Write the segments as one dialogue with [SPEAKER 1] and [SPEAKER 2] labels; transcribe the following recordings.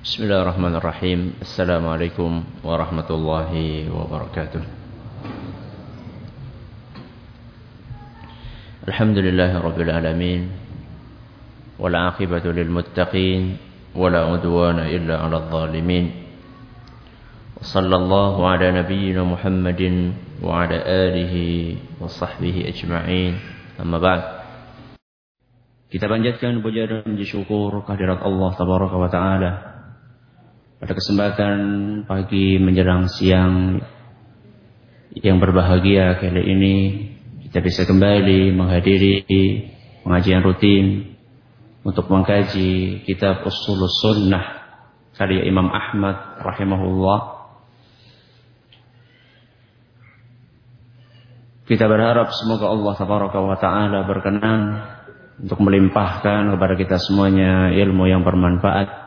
[SPEAKER 1] بسم الله الرحمن الرحيم السلام عليكم ورحمة الله وبركاته الحمد لله رب العالمين والعاقبة للمتقين ولا عدوان إلا على الظالمين وصلى الله على نبينا محمد وعلى آله وصحبه أجمعين أما بعد Kita panjatkan puja dan puji syukur kehadirat Allah Tabaraka wa Ta'ala. Pada kesempatan pagi menjelang siang yang berbahagia kali ini kita bisa kembali menghadiri pengajian rutin untuk mengkaji kitab Usul Sunnah karya Imam Ahmad rahimahullah. Kita berharap semoga Allah wa Ta'ala berkenan untuk melimpahkan kepada kita semuanya ilmu yang bermanfaat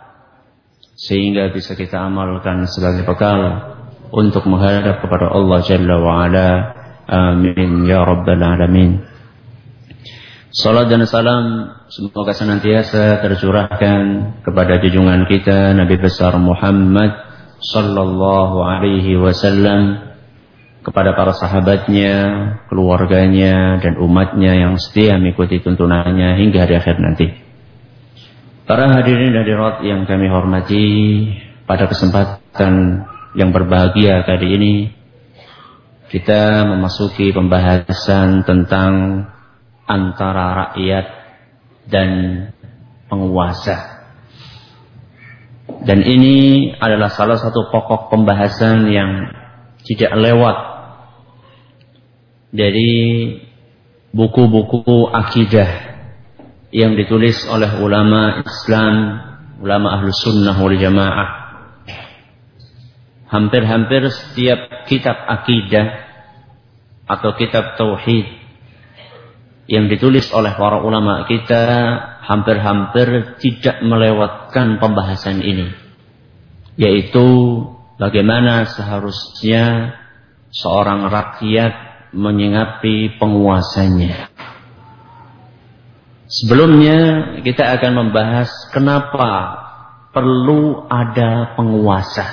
[SPEAKER 1] sehingga bisa kita amalkan sebagai bekal untuk menghadap kepada Allah Jalla wa ala. Amin ya rabbal alamin. Salat dan salam semoga senantiasa tercurahkan kepada junjungan kita Nabi besar Muhammad sallallahu alaihi wasallam kepada para sahabatnya, keluarganya, dan umatnya yang setia mengikuti tuntunannya hingga hari akhir nanti. Para hadirin dan hadirat yang kami hormati, pada kesempatan yang berbahagia kali ini, kita memasuki pembahasan tentang antara rakyat dan penguasa. Dan ini adalah salah satu pokok pembahasan yang tidak lewat dari buku-buku akidah yang ditulis oleh ulama Islam, ulama ahlu sunnah wal jamaah. Hampir-hampir setiap kitab akidah atau kitab tauhid yang ditulis oleh para ulama kita hampir-hampir tidak melewatkan pembahasan ini. Yaitu bagaimana seharusnya seorang rakyat menyikapi penguasanya. Sebelumnya kita akan membahas kenapa perlu ada penguasa.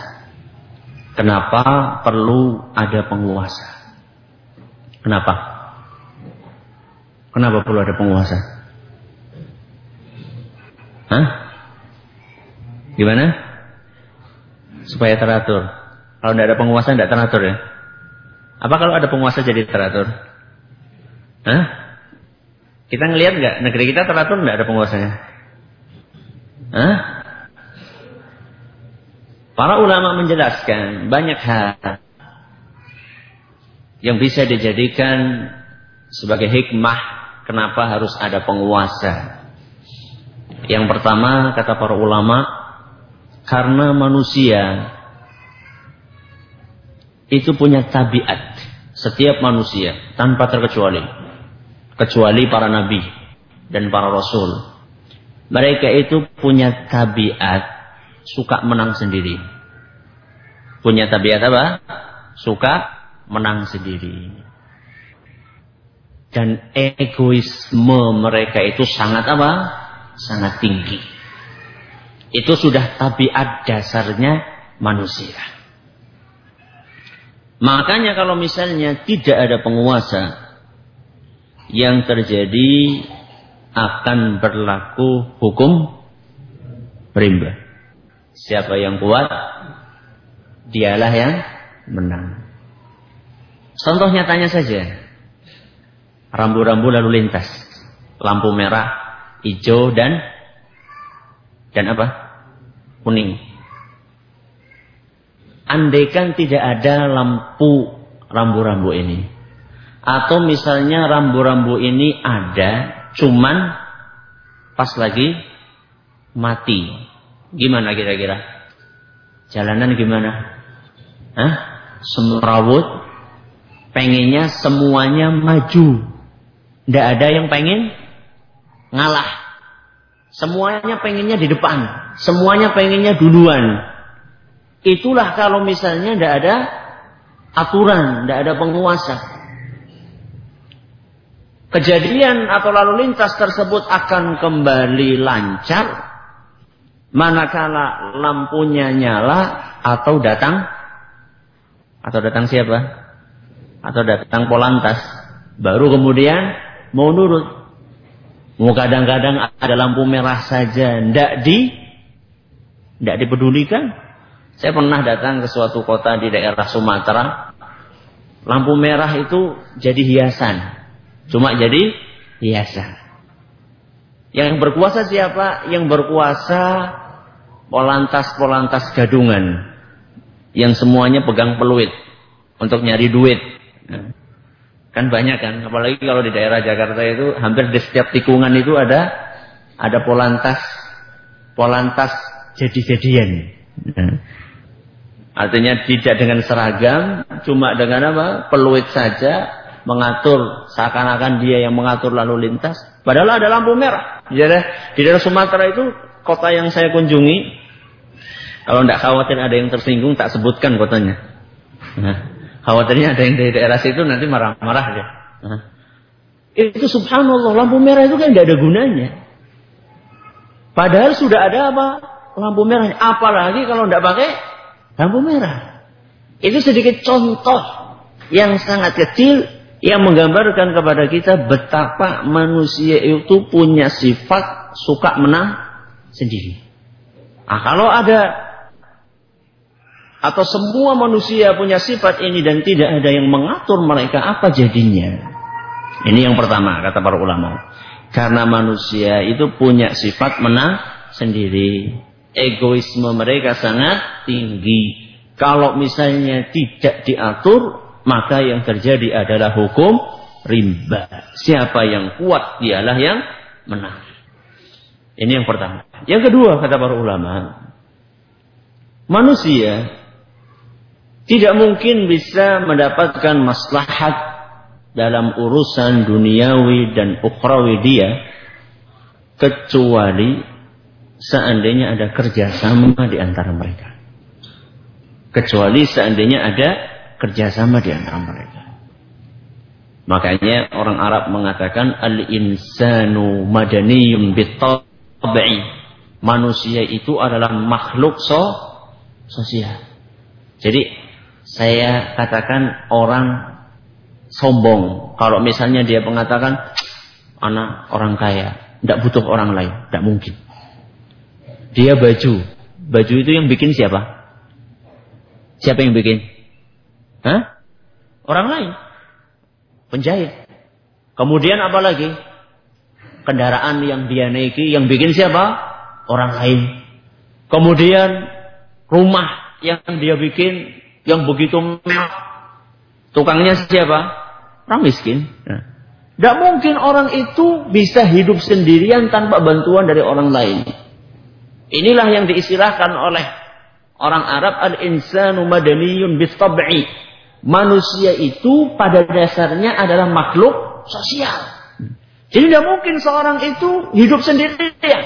[SPEAKER 1] Kenapa perlu ada penguasa? Kenapa? Kenapa perlu ada penguasa? Hah? Gimana? Supaya teratur. Kalau tidak ada penguasa tidak teratur ya. Apa kalau ada penguasa jadi teratur? Hah? Kita ngelihat nggak negeri kita teratur nggak ada penguasanya? Hah? Para ulama menjelaskan banyak hal yang bisa dijadikan sebagai hikmah kenapa harus ada penguasa. Yang pertama kata para ulama karena manusia itu punya tabiat setiap manusia tanpa terkecuali kecuali para nabi dan para rasul. Mereka itu punya tabiat suka menang sendiri. Punya tabiat apa? Suka menang sendiri. Dan egoisme mereka itu sangat apa? Sangat tinggi. Itu sudah tabiat dasarnya manusia. Makanya kalau misalnya tidak ada penguasa yang terjadi akan berlaku hukum rimba. Siapa yang kuat, dialah yang menang. Contoh nyatanya saja. Rambu-rambu lalu lintas. Lampu merah, hijau dan dan apa? Kuning andaikan tidak ada lampu rambu-rambu ini. Atau misalnya rambu-rambu ini ada, cuman pas lagi mati. Gimana kira-kira? Jalanan gimana? Hah? Semrawut, pengennya semuanya maju. Tidak ada yang pengen ngalah. Semuanya pengennya di depan. Semuanya pengennya duluan. Itulah kalau misalnya tidak ada aturan, tidak ada penguasa. Kejadian atau lalu lintas tersebut akan kembali lancar Manakala lampunya nyala atau datang atau datang siapa? Atau datang polantas. Baru kemudian mau nurut. Mau kadang-kadang ada lampu merah saja, ndak di ndak dipedulikan. Saya pernah datang ke suatu kota di daerah Sumatera. Lampu merah itu jadi hiasan. Cuma jadi hiasan. Yang berkuasa siapa? Yang berkuasa polantas-polantas gadungan. Yang semuanya pegang peluit untuk nyari duit. Kan banyak kan, apalagi kalau di daerah Jakarta itu hampir di setiap tikungan itu ada ada polantas polantas jadi-jadian. Nah. Artinya tidak dengan seragam, cuma dengan apa? Peluit saja mengatur seakan-akan dia yang mengatur lalu lintas. Padahal ada lampu merah. Di daerah, di daerah Sumatera itu kota yang saya kunjungi. Kalau tidak khawatir ada yang tersinggung, tak sebutkan kotanya. Nah, Khawatirnya ada yang dari daerah situ nanti marah-marah dia. Nah. Itu subhanallah, lampu merah itu kan tidak ada gunanya. Padahal sudah ada apa? Lampu merah. Apalagi kalau tidak pakai lampu merah. Itu sedikit contoh yang sangat kecil yang menggambarkan kepada kita betapa manusia itu punya sifat suka menang sendiri. Nah, kalau ada atau semua manusia punya sifat ini dan tidak ada yang mengatur mereka apa jadinya. Ini yang pertama kata para ulama. Karena manusia itu punya sifat menang sendiri. Egoisme mereka sangat tinggi. Kalau misalnya tidak diatur, maka yang terjadi adalah hukum rimba. Siapa yang kuat dialah yang menang. Ini yang pertama. Yang kedua kata para ulama, manusia tidak mungkin bisa mendapatkan maslahat dalam urusan duniawi dan ukrawi dia kecuali seandainya ada kerjasama di antara mereka. Kecuali seandainya ada kerjasama di antara mereka. Makanya orang Arab mengatakan al-insanu madaniyun bitab'i. Manusia itu adalah makhluk so sosial. Jadi saya katakan orang sombong. Kalau misalnya dia mengatakan anak orang kaya, tidak butuh orang lain, tidak mungkin. Dia baju, baju itu yang bikin siapa? Siapa yang bikin? Hah? Orang lain. Penjahit. Kemudian apa lagi? Kendaraan yang dia naiki yang bikin siapa? Orang lain. Kemudian rumah yang dia bikin yang begitu mewah. Tukangnya siapa? Orang miskin. Tidak mungkin orang itu bisa hidup sendirian tanpa bantuan dari orang lain. Inilah yang diistilahkan oleh orang Arab al-insanu madaniyun bistab'i. Manusia itu pada dasarnya adalah makhluk sosial. Jadi tidak mungkin seorang itu hidup sendirian.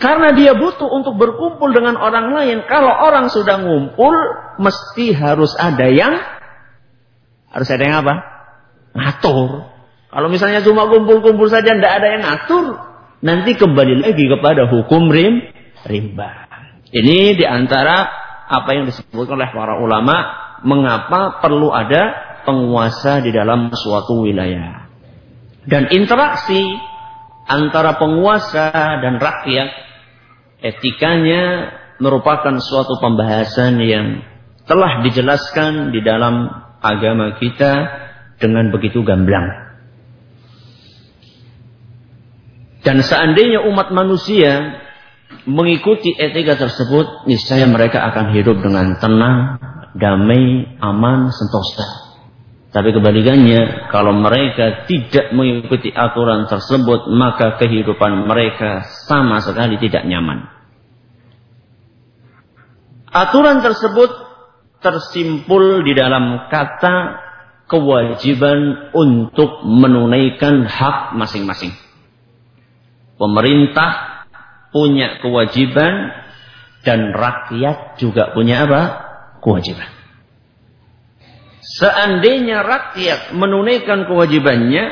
[SPEAKER 1] Karena dia butuh untuk berkumpul dengan orang lain. Kalau orang sudah ngumpul, mesti harus ada yang harus ada yang apa? Ngatur. Kalau misalnya cuma kumpul-kumpul saja tidak ada yang ngatur, nanti kembali lagi kepada hukum rim rimba. Ini di antara apa yang disebutkan oleh para ulama, mengapa perlu ada penguasa di dalam suatu wilayah. Dan interaksi antara penguasa dan rakyat etikanya merupakan suatu pembahasan yang telah dijelaskan di dalam agama kita dengan begitu gamblang. Dan seandainya umat manusia mengikuti etika tersebut, niscaya mereka akan hidup dengan tenang, damai, aman, sentosa. Tapi kebalikannya, kalau mereka tidak mengikuti aturan tersebut, maka kehidupan mereka sama sekali tidak nyaman. Aturan tersebut tersimpul di dalam kata kewajiban untuk menunaikan hak masing-masing. Pemerintah punya kewajiban dan rakyat juga punya apa? Kewajiban. Seandainya rakyat menunaikan kewajibannya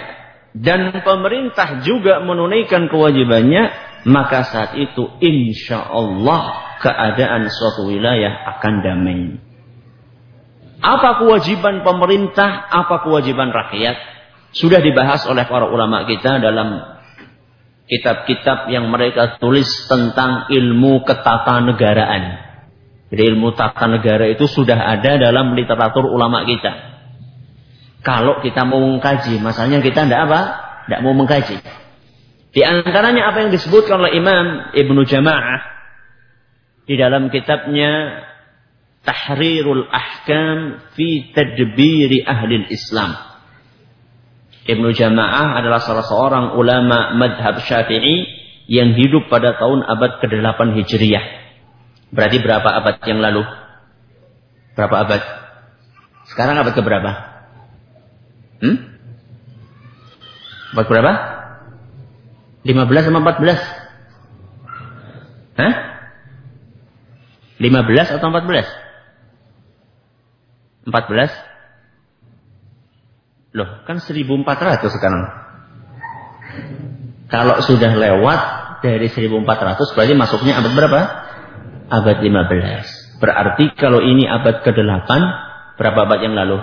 [SPEAKER 1] dan pemerintah juga menunaikan kewajibannya, maka saat itu insya Allah keadaan suatu wilayah akan damai. Apa kewajiban pemerintah, apa kewajiban rakyat? Sudah dibahas oleh para ulama kita dalam kitab-kitab yang mereka tulis tentang ilmu ketatanegaraan. Jadi ilmu tata negara itu sudah ada dalam literatur ulama kita. Kalau kita mau mengkaji, masalahnya kita tidak apa? Tidak mau mengkaji. Di antaranya apa yang disebutkan oleh Imam Ibnu Jamaah di dalam kitabnya Tahrirul Ahkam fi Tadbiri Ahli Islam. Ibnu Jamaah adalah salah seorang ulama madhab syafi'i yang hidup pada tahun abad ke-8 Hijriyah. Berarti berapa abad yang lalu? Berapa abad? Sekarang abad ke berapa? Hmm? Abad berapa? 15 sama 14? Hah? 15 atau 14? 14? Loh, kan 1400 sekarang. Kalau sudah lewat dari 1400 berarti masuknya abad berapa? Abad 15. Berarti kalau ini abad ke-8, berapa abad yang lalu?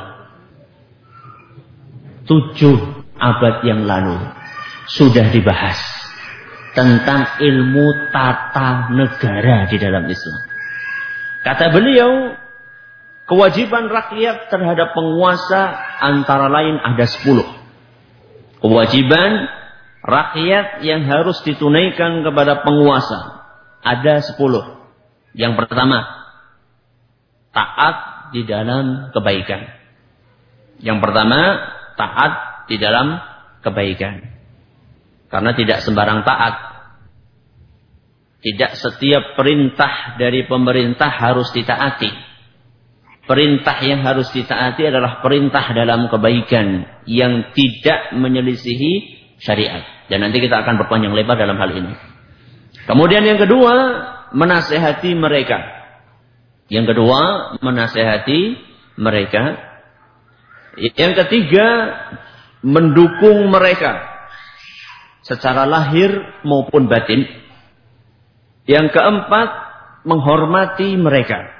[SPEAKER 1] 7 abad yang lalu sudah dibahas tentang ilmu tata negara di dalam Islam. Kata beliau, kewajiban rakyat terhadap penguasa antara lain ada sepuluh. Kewajiban rakyat yang harus ditunaikan kepada penguasa ada sepuluh. Yang pertama, taat di dalam kebaikan. Yang pertama, taat di dalam kebaikan. Karena tidak sembarang taat. Tidak setiap perintah dari pemerintah harus ditaati. Perintah yang harus ditaati adalah perintah dalam kebaikan yang tidak menyelisihi syariat. Dan nanti kita akan berpanjang lebar dalam hal ini. Kemudian yang kedua, menasehati mereka. Yang kedua, menasehati mereka. Yang ketiga, mendukung mereka secara lahir maupun batin. Yang keempat, menghormati mereka.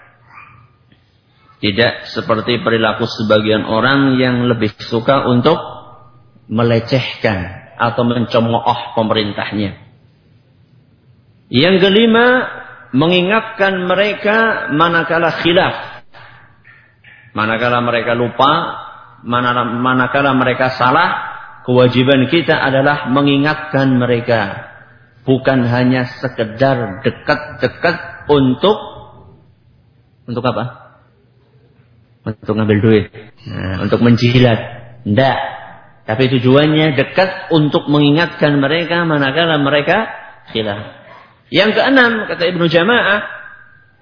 [SPEAKER 1] Tidak seperti perilaku sebagian orang yang lebih suka untuk melecehkan atau mencemooh pemerintahnya. Yang kelima, mengingatkan mereka manakala khilaf. Manakala mereka lupa, manakala mereka salah, Kewajiban kita adalah mengingatkan mereka. Bukan hanya sekedar dekat-dekat untuk untuk apa? Untuk ngambil duit. Nah, untuk menjilat. Tidak. Tapi tujuannya dekat untuk mengingatkan mereka manakala mereka khilaf. Yang keenam, kata Ibnu Jamaah,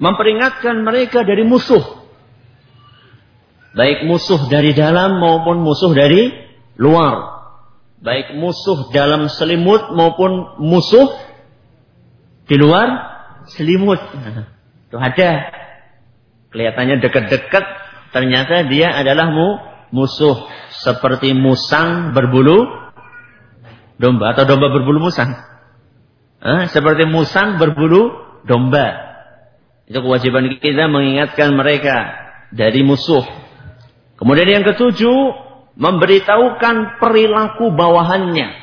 [SPEAKER 1] memperingatkan mereka dari musuh. Baik musuh dari dalam maupun musuh dari luar baik musuh dalam selimut maupun musuh di luar selimut. itu ada. Kelihatannya dekat-dekat, ternyata dia adalah mu, musuh seperti musang berbulu domba atau domba berbulu musang. Eh, seperti musang berbulu domba. Itu kewajiban kita mengingatkan mereka dari musuh. Kemudian yang ketujuh, memberitahukan perilaku bawahannya.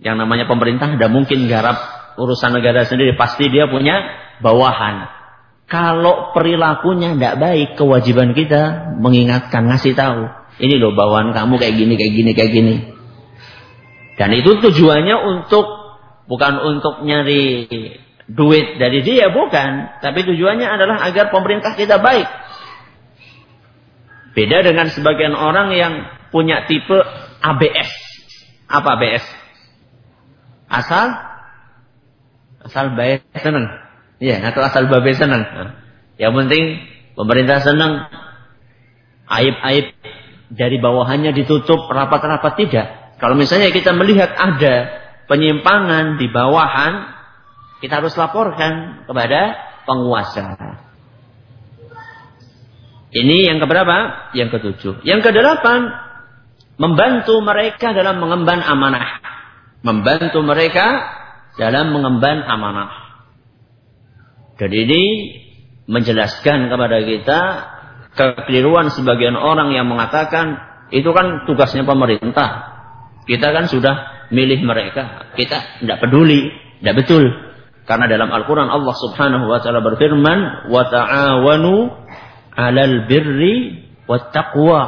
[SPEAKER 1] Yang namanya pemerintah tidak mungkin garap urusan negara sendiri, pasti dia punya bawahan. Kalau perilakunya tidak baik, kewajiban kita mengingatkan, ngasih tahu. Ini loh bawahan kamu kayak gini, kayak gini, kayak gini. Dan itu tujuannya untuk bukan untuk nyari duit dari dia, bukan. Tapi tujuannya adalah agar pemerintah kita baik. Beda dengan sebagian orang yang punya tipe ABS. Apa ABS? Asal asal baik senang. Iya, atau asal babe senang. Yang penting pemerintah senang. Aib-aib dari bawahannya ditutup rapat-rapat tidak. Kalau misalnya kita melihat ada penyimpangan di bawahan, kita harus laporkan kepada penguasa. Ini yang keberapa? Yang ketujuh. Yang kedelapan, membantu mereka dalam mengemban amanah. Membantu mereka dalam mengemban amanah. Dan ini menjelaskan kepada kita kekeliruan sebagian orang yang mengatakan itu kan tugasnya pemerintah. Kita kan sudah milih mereka. Kita tidak peduli, tidak betul. Karena dalam Al-Quran Allah subhanahu wa ta'ala berfirman, alal birri wa taqwa.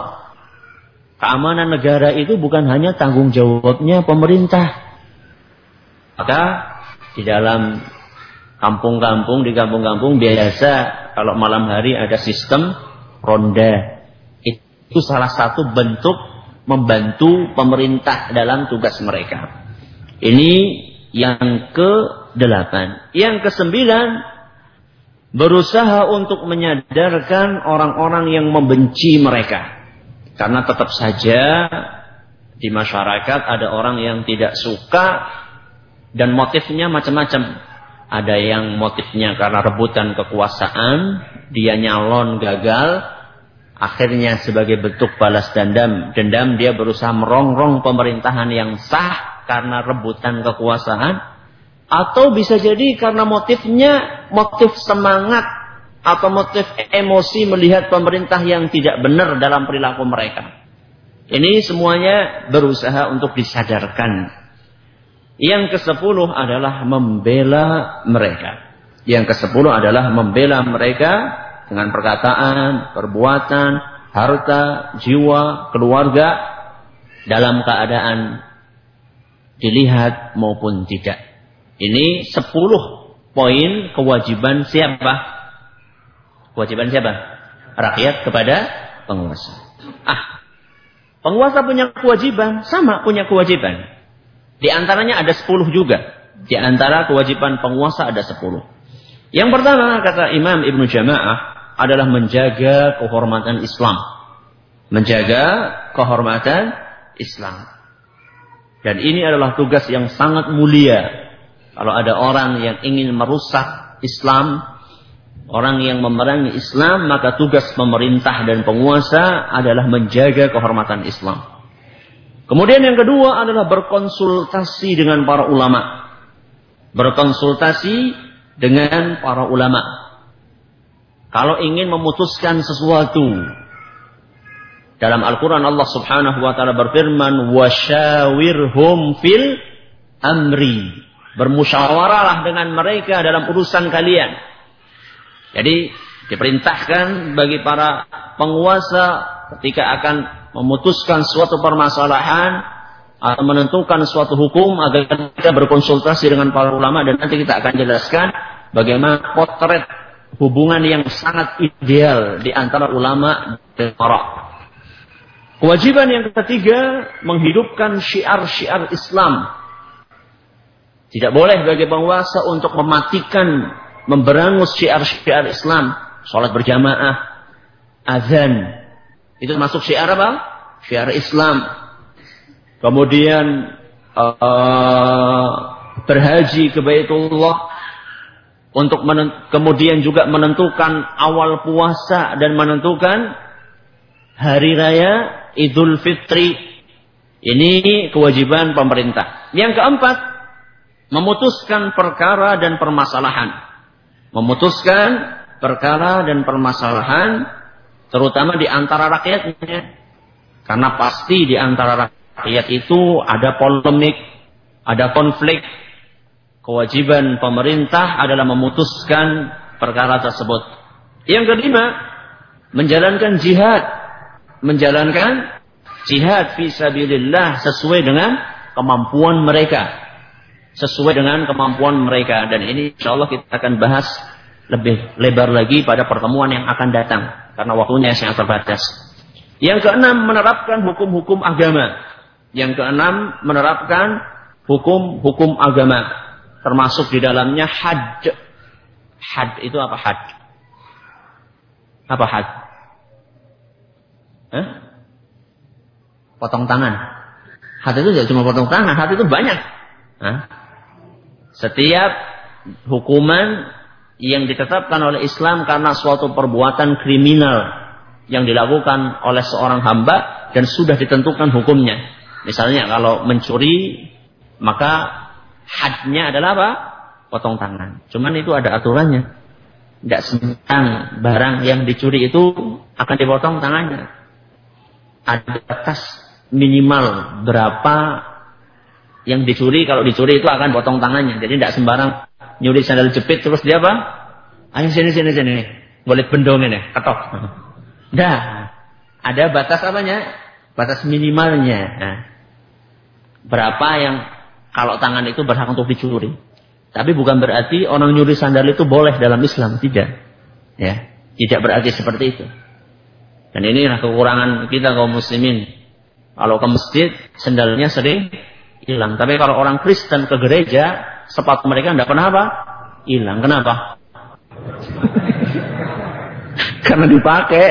[SPEAKER 1] Keamanan negara itu bukan hanya tanggung jawabnya pemerintah. Maka di dalam kampung-kampung, di kampung-kampung biasa kalau malam hari ada sistem ronda. Itu salah satu bentuk membantu pemerintah dalam tugas mereka. Ini yang ke-8. Yang ke-9 berusaha untuk menyadarkan orang-orang yang membenci mereka. Karena tetap saja di masyarakat ada orang yang tidak suka dan motifnya macam-macam. Ada yang motifnya karena rebutan kekuasaan, dia nyalon gagal, akhirnya sebagai bentuk balas dendam, dendam dia berusaha merongrong pemerintahan yang sah karena rebutan kekuasaan atau bisa jadi karena motifnya motif semangat atau motif emosi melihat pemerintah yang tidak benar dalam perilaku mereka. Ini semuanya berusaha untuk disadarkan. Yang ke-10 adalah membela mereka. Yang ke-10 adalah membela mereka dengan perkataan, perbuatan, harta, jiwa, keluarga dalam keadaan dilihat maupun tidak. Ini sepuluh poin kewajiban siapa? Kewajiban siapa? Rakyat kepada penguasa. Ah, penguasa punya kewajiban, sama punya kewajiban. Di antaranya ada sepuluh juga. Di antara kewajiban penguasa ada sepuluh. Yang pertama kata Imam Ibnu Jamaah adalah menjaga kehormatan Islam. Menjaga kehormatan Islam. Dan ini adalah tugas yang sangat mulia kalau ada orang yang ingin merusak Islam, orang yang memerangi Islam, maka tugas pemerintah dan penguasa adalah menjaga kehormatan Islam. Kemudian yang kedua adalah berkonsultasi dengan para ulama. Berkonsultasi dengan para ulama. Kalau ingin memutuskan sesuatu. Dalam Al-Quran Allah subhanahu wa ta'ala berfirman. Wasyawirhum fil amri. bermusyawarahlah dengan mereka dalam urusan kalian. Jadi diperintahkan bagi para penguasa ketika akan memutuskan suatu permasalahan atau menentukan suatu hukum agar kita berkonsultasi dengan para ulama dan nanti kita akan jelaskan bagaimana potret hubungan yang sangat ideal di antara ulama dan para Kewajiban yang ketiga menghidupkan syiar-syiar Islam tidak boleh bagi penguasa untuk mematikan, memberangus syiar-syiar Islam. Sholat berjamaah, azan. Itu masuk syiar apa? Syiar Islam. Kemudian uh, berhaji ke Baitullah untuk kemudian juga menentukan awal puasa dan menentukan hari raya Idul Fitri. Ini kewajiban pemerintah. Yang keempat, memutuskan perkara dan permasalahan. Memutuskan perkara dan permasalahan terutama di antara rakyatnya. Karena pasti di antara rakyat itu ada polemik, ada konflik. Kewajiban pemerintah adalah memutuskan perkara tersebut. Yang kelima, menjalankan jihad. Menjalankan jihad fisabilillah sesuai dengan kemampuan mereka sesuai dengan kemampuan mereka dan ini insya Allah kita akan bahas lebih lebar lagi pada pertemuan yang akan datang karena waktunya sangat terbatas. Yang keenam menerapkan hukum-hukum agama. Yang keenam menerapkan hukum-hukum agama termasuk di dalamnya had. Had itu apa had? Apa had? Eh? Potong tangan. Had itu tidak cuma potong tangan, had itu banyak. Hah? Setiap hukuman yang ditetapkan oleh Islam karena suatu perbuatan kriminal yang dilakukan oleh seorang hamba dan sudah ditentukan hukumnya. Misalnya kalau mencuri maka hadnya adalah apa? Potong tangan. Cuman itu ada aturannya. Tidak sembarang barang yang dicuri itu akan dipotong tangannya. Ada batas minimal berapa yang dicuri. Kalau dicuri itu akan potong tangannya. Jadi tidak sembarang nyuri sandal jepit terus dia apa? Ayo sini sini sini. Boleh bendong ini, ketok. Dah. Ada batas apanya? Batas minimalnya. Nah, berapa yang kalau tangan itu berhak untuk dicuri? Tapi bukan berarti orang nyuri sandal itu boleh dalam Islam, tidak. Ya, tidak berarti seperti itu. Dan inilah kekurangan kita kaum muslimin. Kalau ke masjid, sandalnya sering hilang. Tapi kalau orang Kristen ke gereja, sepatu mereka tidak pernah apa? Hilang. Kenapa? Karena dipakai.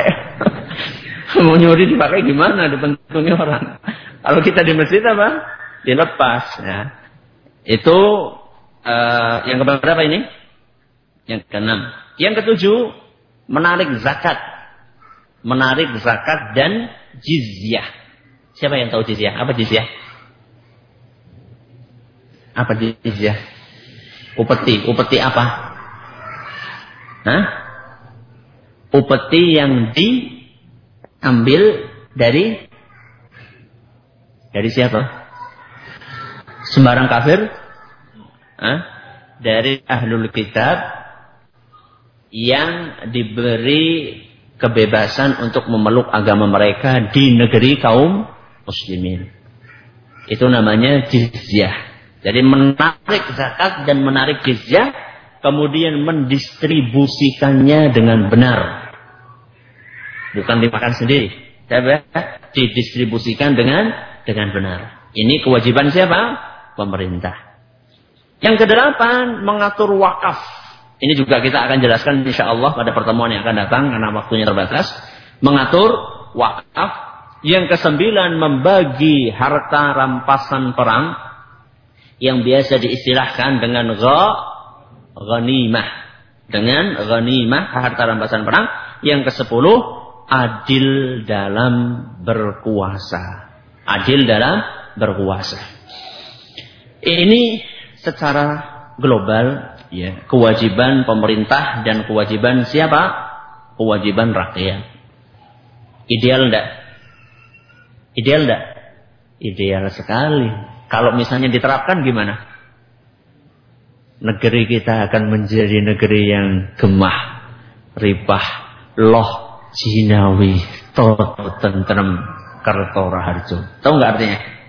[SPEAKER 1] Mau nyuri dipakai gimana? Dibentuknya orang. Kalau kita di masjid apa? Dilepas. Ya. Itu Uh, yang keberapa ini? Yang keenam. Yang ketujuh, menarik zakat. Menarik zakat dan jizyah. Siapa yang tahu jizyah? Apa jizyah? Apa jizyah? Upeti. Upeti apa? Hah? Upeti yang diambil dari dari siapa? Sembarang kafir eh, dari ahlul kitab yang diberi kebebasan untuk memeluk agama mereka di negeri kaum muslimin. Itu namanya jizyah. Jadi menarik zakat dan menarik jizyah kemudian mendistribusikannya dengan benar. Bukan dimakan sendiri, tapi didistribusikan dengan dengan benar. Ini kewajiban siapa? Pemerintah. Yang kedelapan, mengatur wakaf. Ini juga kita akan jelaskan insya Allah pada pertemuan yang akan datang karena waktunya terbatas. Mengatur wakaf. Yang kesembilan, membagi harta rampasan perang yang biasa diistilahkan dengan ghanimah. Dengan ghanimah, harta rampasan perang. Yang kesepuluh, adil dalam berkuasa. Adil dalam berkuasa. Ini secara global ya kewajiban pemerintah dan kewajiban siapa? Kewajiban rakyat. Ideal enggak? Ideal enggak? Ideal sekali. Kalau misalnya diterapkan gimana? Negeri kita akan menjadi negeri yang gemah, ripah, loh, jinawi, toto, tentrem, kertora harjo. Tahu nggak artinya?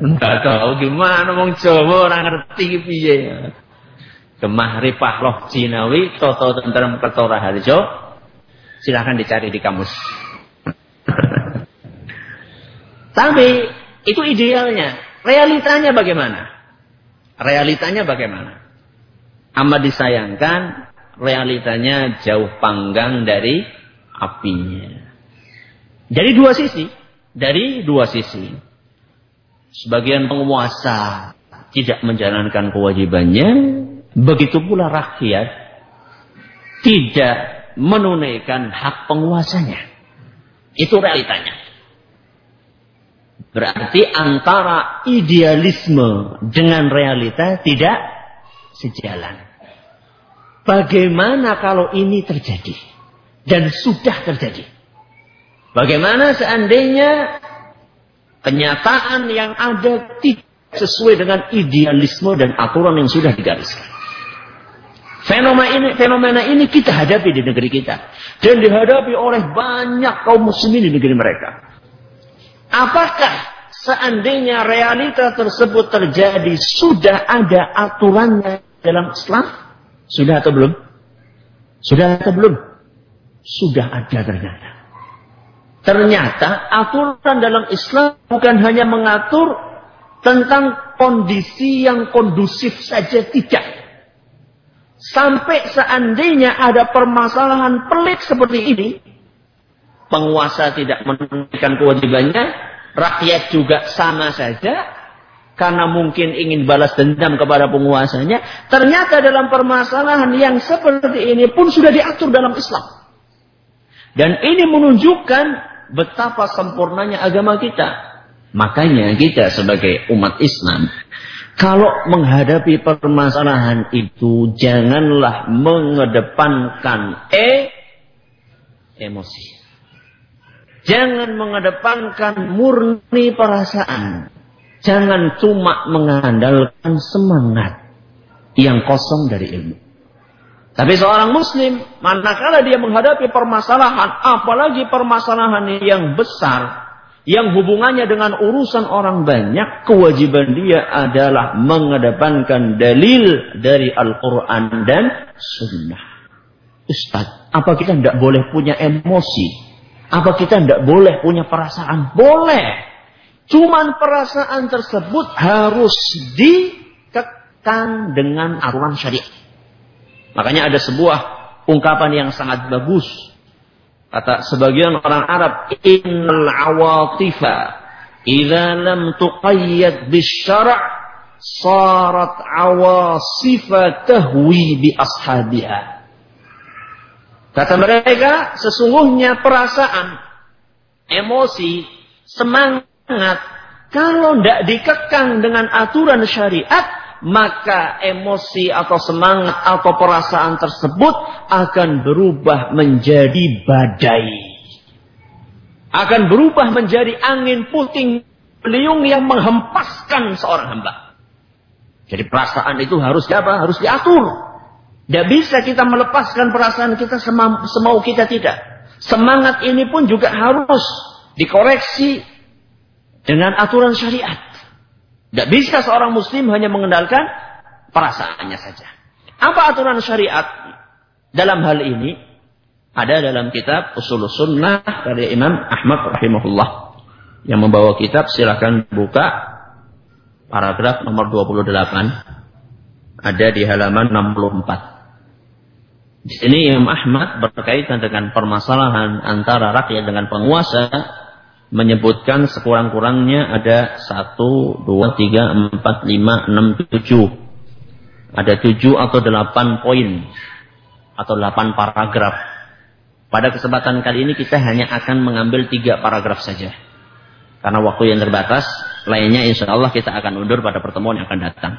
[SPEAKER 1] Enggak tahu gimana wong Jawa ora ngerti piye. Gemah ripah loh Cinawi Toto Tentrem Ketora Harjo. Silahkan dicari di kamus. Tapi itu idealnya. Realitanya bagaimana? Realitanya bagaimana? Amat disayangkan realitanya jauh panggang dari apinya. Dari dua sisi. Dari dua sisi sebagian penguasa tidak menjalankan kewajibannya, begitu pula rakyat tidak menunaikan hak penguasanya. Itu realitanya. Berarti antara idealisme dengan realita tidak sejalan. Bagaimana kalau ini terjadi? Dan sudah terjadi. Bagaimana seandainya Kenyataan yang ada tidak sesuai dengan idealisme dan aturan yang sudah digariskan. Fenomena ini, fenomena ini kita hadapi di negeri kita. Dan dihadapi oleh banyak kaum muslimin di negeri mereka. Apakah seandainya realita tersebut terjadi, sudah ada aturannya dalam Islam? Sudah atau belum? Sudah atau belum? Sudah ada ternyata. Ternyata aturan dalam Islam bukan hanya mengatur tentang kondisi yang kondusif saja tidak. Sampai seandainya ada permasalahan pelik seperti ini, penguasa tidak menunaikan kewajibannya, rakyat juga sama saja, karena mungkin ingin balas dendam kepada penguasanya, ternyata dalam permasalahan yang seperti ini pun sudah diatur dalam Islam. Dan ini menunjukkan betapa sempurnanya agama kita. Makanya kita sebagai umat Islam Kalau menghadapi permasalahan itu janganlah mengedepankan e emosi. Jangan mengedepankan murni perasaan. Jangan cuma mengandalkan semangat yang kosong dari ilmu. Tapi seorang muslim, manakala dia menghadapi permasalahan, apalagi permasalahan yang besar, yang hubungannya dengan urusan orang banyak, kewajiban dia adalah mengedepankan dalil dari Al-Quran dan Sunnah. Ustaz, apa kita tidak boleh punya emosi? Apa kita tidak boleh punya perasaan? Boleh. Cuman perasaan tersebut harus dikekang dengan aturan syariat. Makanya ada sebuah ungkapan yang sangat bagus Kata sebagian orang Arab, innal awatifa idza lam tuqayyad bisyara' sarat awasifa tahwi bi ashabiha. Kata mereka, sesungguhnya perasaan, emosi, semangat, kalau tidak dikekang dengan aturan syariat, maka emosi atau semangat atau perasaan tersebut akan berubah menjadi badai. Akan berubah menjadi angin puting beliung yang menghempaskan seorang hamba. Jadi perasaan itu harus apa? Harus diatur. Tidak bisa kita melepaskan perasaan kita semau, semau kita tidak. Semangat ini pun juga harus dikoreksi dengan aturan syariat. Tidak bisa seorang muslim hanya mengendalikan perasaannya saja. Apa aturan syariat dalam hal ini? Ada dalam kitab Usul Sunnah dari Imam Ahmad rahimahullah. Yang membawa kitab silahkan buka paragraf nomor 28. Ada di halaman 64. Di sini Imam Ahmad berkaitan dengan permasalahan antara rakyat dengan penguasa menyebutkan sekurang-kurangnya ada satu, dua, tiga, empat, lima, enam, tujuh. Ada tujuh atau delapan poin atau delapan paragraf. Pada kesempatan kali ini kita hanya akan mengambil tiga paragraf saja. Karena waktu yang terbatas, lainnya insya Allah kita akan undur pada pertemuan yang akan datang.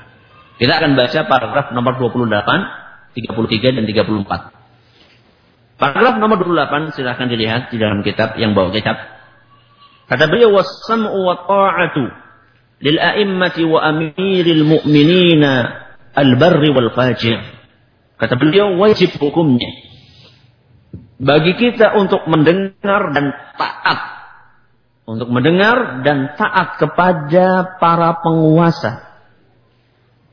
[SPEAKER 1] Kita akan baca paragraf nomor 28, 33, dan 34. Paragraf nomor 28 silahkan dilihat di dalam kitab yang bawa kitab Kata beliau was-sam'u wa ta'atu lil a'immati wa amiril mu'minina al-barri wal fajir. Kata beliau wajib hukumnya bagi kita untuk mendengar dan taat untuk mendengar dan taat kepada para penguasa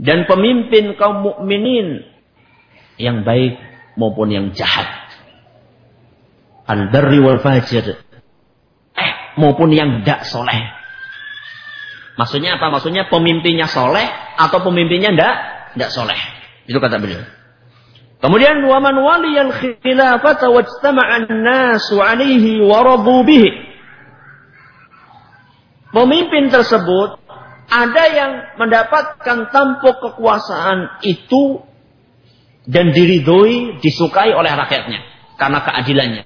[SPEAKER 1] dan pemimpin kaum mukminin yang baik maupun yang jahat. Al-barri wal fajir maupun yang tidak soleh. Maksudnya apa? Maksudnya pemimpinnya soleh atau pemimpinnya tidak tidak soleh. Itu kata beliau. Kemudian waman waliyal khilafata wajtama'an nasu alaihi waradu bihi. Pemimpin tersebut ada yang mendapatkan tampuk kekuasaan itu dan diridhoi, disukai oleh rakyatnya karena keadilannya.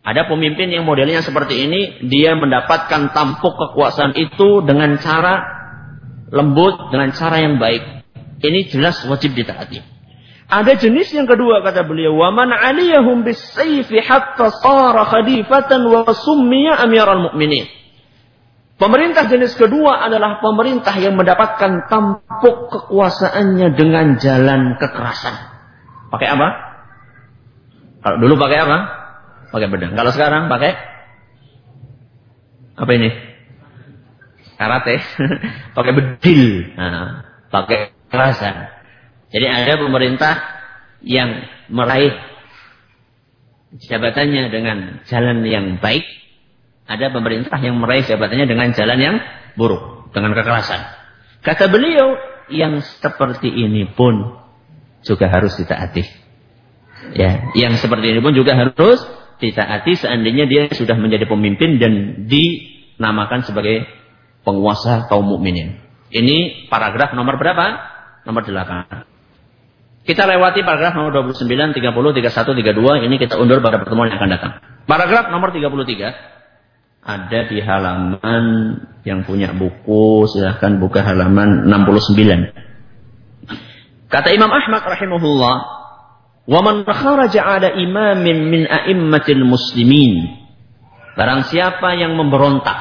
[SPEAKER 1] Ada pemimpin yang modelnya seperti ini, dia mendapatkan tampuk kekuasaan itu dengan cara lembut, dengan cara yang baik. Ini jelas wajib ditaati. Ada jenis yang kedua kata beliau, "Wa man 'aliyahum bis-sayfi hatta sara khadifatan wa summiya amiral mu'minin." Pemerintah jenis kedua adalah pemerintah yang mendapatkan tampuk kekuasaannya dengan jalan kekerasan. Pakai apa? Kalau dulu pakai apa? Pakai pedang. Kalau sekarang pakai apa ini? Karate, pakai bedil, nah, pakai kekerasan. Jadi ada pemerintah yang meraih jabatannya dengan jalan yang baik, ada pemerintah yang meraih jabatannya dengan jalan yang buruk, dengan kekerasan. Kata beliau, yang seperti ini pun juga harus ditaati. Ya, yang seperti ini pun juga harus ditaati seandainya dia sudah menjadi pemimpin dan dinamakan sebagai penguasa kaum mukminin. Ini paragraf nomor berapa? Nomor 8. Kita lewati paragraf nomor 29, 30, 31, 32. Ini kita undur pada pertemuan yang akan datang. Paragraf nomor 33. ada di halaman yang punya buku silahkan buka halaman 69. Kata Imam Ahmad rahimahullah, "Wa man kharaja 'ala imamin min a'immatil muslimin." Barang siapa yang memberontak.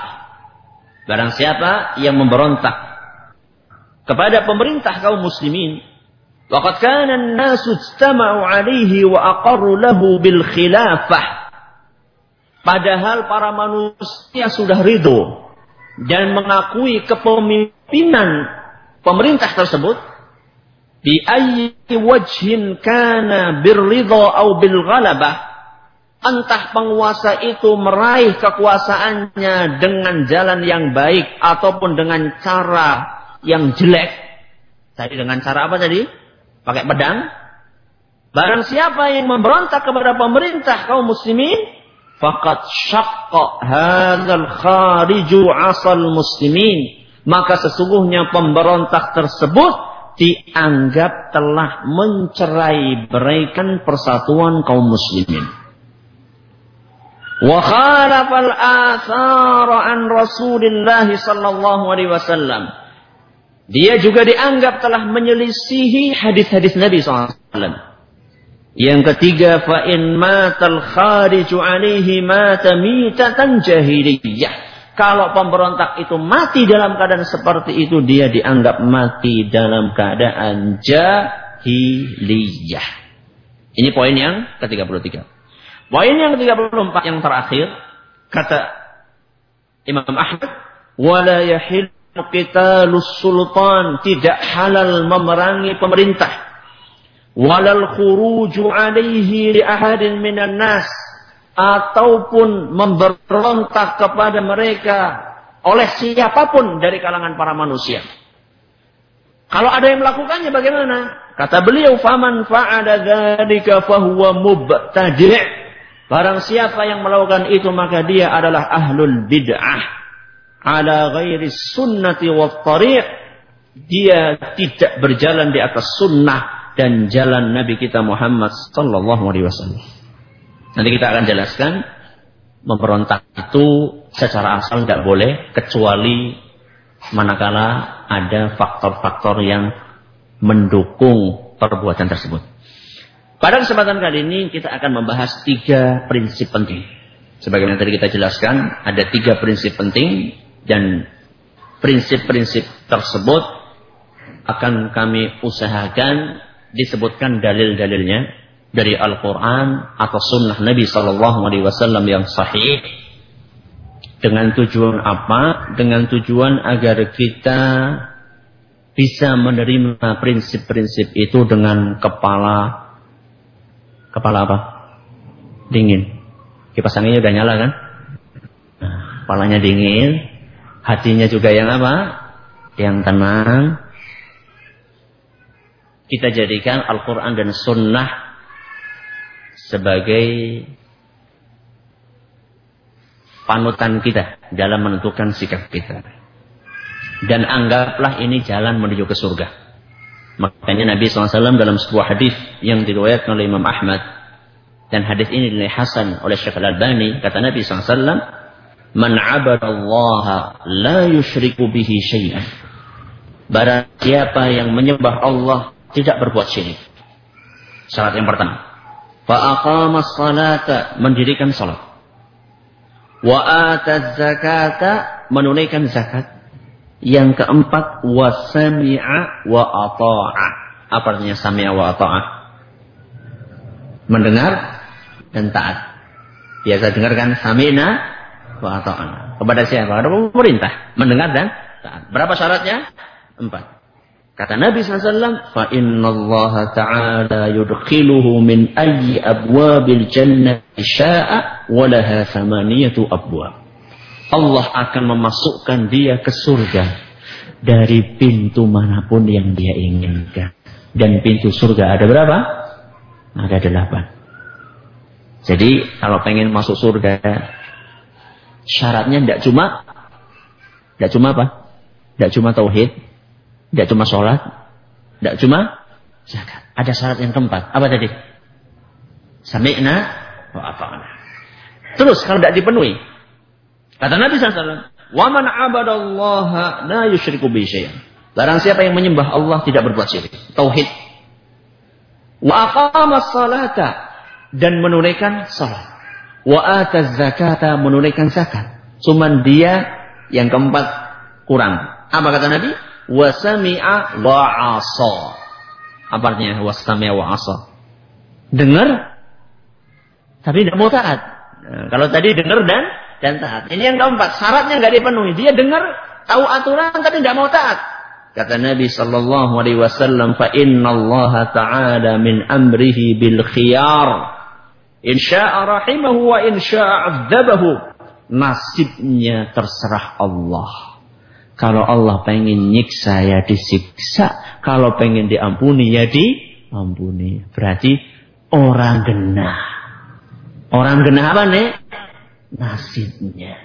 [SPEAKER 1] Barang siapa yang memberontak kepada pemerintah kaum muslimin, waqad kana an-nasu istama'u 'alaihi wa aqarru lahu bil khilafah Padahal para manusia sudah ridho dan mengakui kepemimpinan pemerintah tersebut di ayyi wajhin kana birridha au bil ghalabah entah penguasa itu meraih kekuasaannya dengan jalan yang baik ataupun dengan cara yang jelek. Tadi dengan cara apa tadi? Pakai pedang. Barang siapa yang memberontak kepada pemerintah kaum muslimin faqad syaqqa hadzal khariju asal muslimin. Maka sesungguhnya pemberontak tersebut dianggap telah mencerai beraikan persatuan kaum muslimin wa khalafal athara an Rasulillah sallallahu alaihi wasallam dia juga dianggap telah menyelisihi hadis-hadis Nabi SAW. Yang ketiga, fa in matal khariju alaihi mata mitatan jahiliyah. Kalau pemberontak itu mati dalam keadaan seperti itu, dia dianggap mati dalam keadaan jahiliyah. Ini poin yang ke-33. Poin yang ke-34 yang terakhir, kata Imam Ahmad, wala yahillu qitalus sultan, tidak halal memerangi pemerintah walal khuruju alaihi li ahadin minan nas ataupun memberontak kepada mereka oleh siapa pun dari kalangan para manusia. Kalau ada yang melakukannya bagaimana? Kata beliau, "Faman fa'ada dzalika fahuwa mubtadi'." Barang siapa yang melakukan itu maka dia adalah ahlul bid'ah ala ghairi sunnati wa tariq. Dia tidak berjalan di atas sunnah dan jalan Nabi kita Muhammad sallallahu alaihi wasallam. Nanti kita akan jelaskan memberontak itu secara asal tidak boleh kecuali manakala ada faktor-faktor yang mendukung perbuatan tersebut. Pada kesempatan kali ini kita akan membahas tiga prinsip penting. Sebagaimana tadi kita jelaskan, ada tiga prinsip penting dan prinsip-prinsip tersebut akan kami usahakan disebutkan dalil-dalilnya dari Al-Quran atau Sunnah Nabi Sallallahu Alaihi Wasallam yang sahih dengan tujuan apa? Dengan tujuan agar kita bisa menerima prinsip-prinsip itu dengan kepala kepala apa? Dingin. Kipas anginnya udah nyala kan? Nah, kepalanya dingin, hatinya juga yang apa? Yang tenang, kita jadikan Al-Quran dan Sunnah sebagai panutan kita dalam menentukan sikap kita. Dan anggaplah ini jalan menuju ke surga. Makanya Nabi SAW dalam sebuah hadis yang diriwayatkan oleh Imam Ahmad dan hadis ini dinilai Hasan oleh Syekh Al-Albani kata Nabi SAW Man abadallaha la yushriku bihi syai'an Barang siapa yang menyembah Allah tidak berbuat syirik. Syarat yang pertama. Fa'aqama salata, mendirikan salat. Wa ataz zakata, menunaikan zakat. Yang keempat, wa sami'a wa ata'a. Apa artinya sami'a wa ata'a? Mendengar dan taat. Biasa dengarkan sami'na wa ata'ana. Kepada siapa? Kepada pemerintah. Mendengar dan taat. Berapa syaratnya? Empat. Kata Nabi SAW, فَإِنَّ اللَّهَ تَعَالَى يُدْخِلُهُ مِنْ أَيِّ أَبْوَابِ الْجَنَّةِ شَاءَ وَلَهَا ثَمَانِيَةُ أَبْوَابِ Allah akan memasukkan dia ke surga dari pintu manapun yang dia inginkan. Dan pintu surga ada berapa? Ada delapan. Jadi kalau pengen masuk surga, syaratnya tidak cuma, tidak cuma apa? Tidak cuma tauhid, tidak cuma sholat, tidak cuma zakat. Ada syarat yang keempat. Apa tadi? Sami'na wa ata'na. Terus kalau tidak dipenuhi, Kata Nabi SAW, "Waman abadallaha la yushriku bi Barang siapa yang menyembah Allah tidak berbuat syirik. Tauhid. Wa aqama salata dan menunaikan salat. Wa ataz zakata menunaikan zakat. Cuman dia yang keempat kurang. Apa kata Nabi? Wa sami'a wa asa. Apa artinya wa sami'a wa asa? Dengar tapi tidak mau taat. Nah, kalau tadi dengar dan dan taat. Ini yang keempat, syaratnya nggak dipenuhi. Dia dengar, tahu aturan tapi tidak mau taat. Kata Nabi sallallahu alaihi wasallam, "Fa inna Allah ta'ala min amrihi bil khiyar." In syaa rahimahu wa in syaa Nasibnya terserah Allah. Kalau Allah pengen nyiksa ya disiksa, kalau pengen diampuni ya diampuni. Berarti orang genah. Orang genah apa nih? Nasibnya.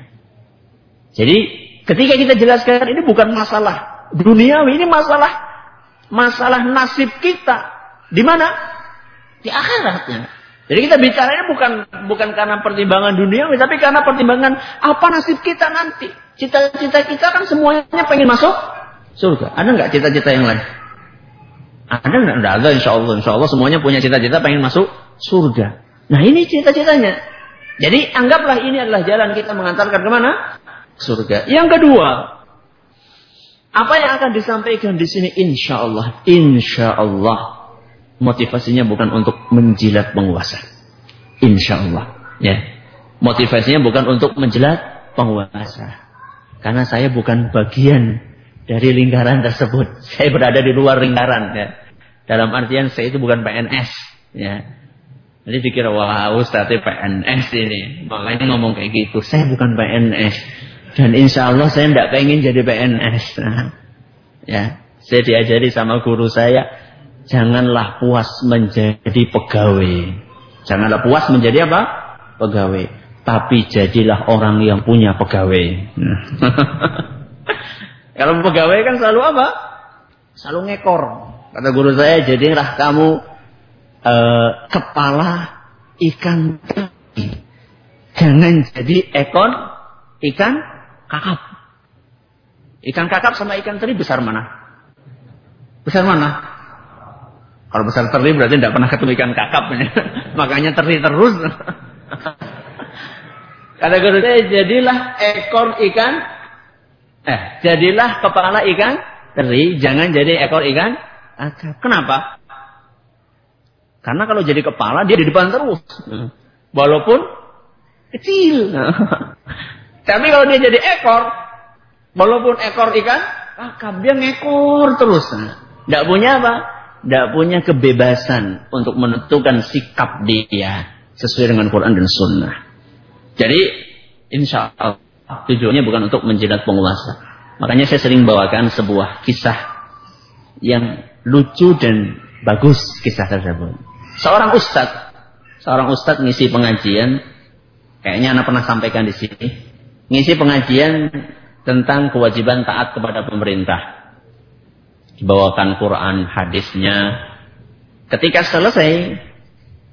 [SPEAKER 1] Jadi ketika kita jelaskan ini bukan masalah duniawi, ini masalah masalah nasib kita. Di mana? Di akhiratnya. Jadi kita bicara ini bukan bukan karena pertimbangan dunia, tapi karena pertimbangan apa nasib kita nanti. Cita-cita kita kan semuanya pengen masuk surga. Ada nggak cita-cita yang lain? Ada nggak? Tidak ada. Insya Allah, Insya Allah semuanya punya cita-cita pengen masuk surga. Nah ini cita-citanya. Jadi anggaplah ini adalah jalan kita mengantarkan ke mana? Surga. Yang kedua, apa yang akan disampaikan di sini? Insya Allah, Insya Allah motivasinya bukan untuk menjilat penguasa. Insya Allah. Ya. Motivasinya bukan untuk menjilat penguasa. Karena saya bukan bagian dari lingkaran tersebut. Saya berada di luar lingkaran. Ya. Dalam artian saya itu bukan PNS. Ya. Jadi dikira wah Ustaz PNS ini. Makanya ngomong kayak gitu. Saya bukan PNS. Dan insya Allah saya tidak pengen jadi PNS. Nah, ya, saya diajari sama guru saya janganlah puas menjadi pegawai. Janganlah puas menjadi apa? Pegawai. Tapi jadilah orang yang punya pegawai. Kalau pegawai kan selalu apa? Selalu ngekor. Kata guru saya, jadilah kamu uh, kepala ikan Jangan jadi ekor ikan kakap. Ikan kakap sama ikan teri besar mana? Besar mana? Kalau besar teri berarti tidak pernah ketemu ikan kakap. Makanya teri terus. Kata guru saya, jadilah ekor ikan. Eh, jadilah kepala ikan teri. Jangan jadi ekor ikan. Kenapa? Karena kalau jadi kepala dia di depan terus. Walaupun kecil. Tapi kalau dia jadi ekor, walaupun ekor ikan kakap dia ngekor terus. Tidak punya apa? tidak punya kebebasan untuk menentukan sikap dia sesuai dengan Quran dan Sunnah. Jadi insya Allah tujuannya bukan untuk menjilat penguasa. Makanya saya sering bawakan sebuah kisah yang lucu dan bagus kisah tersebut. Seorang ustadz, seorang ustadz ngisi pengajian, kayaknya anak pernah sampaikan di sini, ngisi pengajian tentang kewajiban taat kepada pemerintah dibawakan Quran hadisnya. Ketika selesai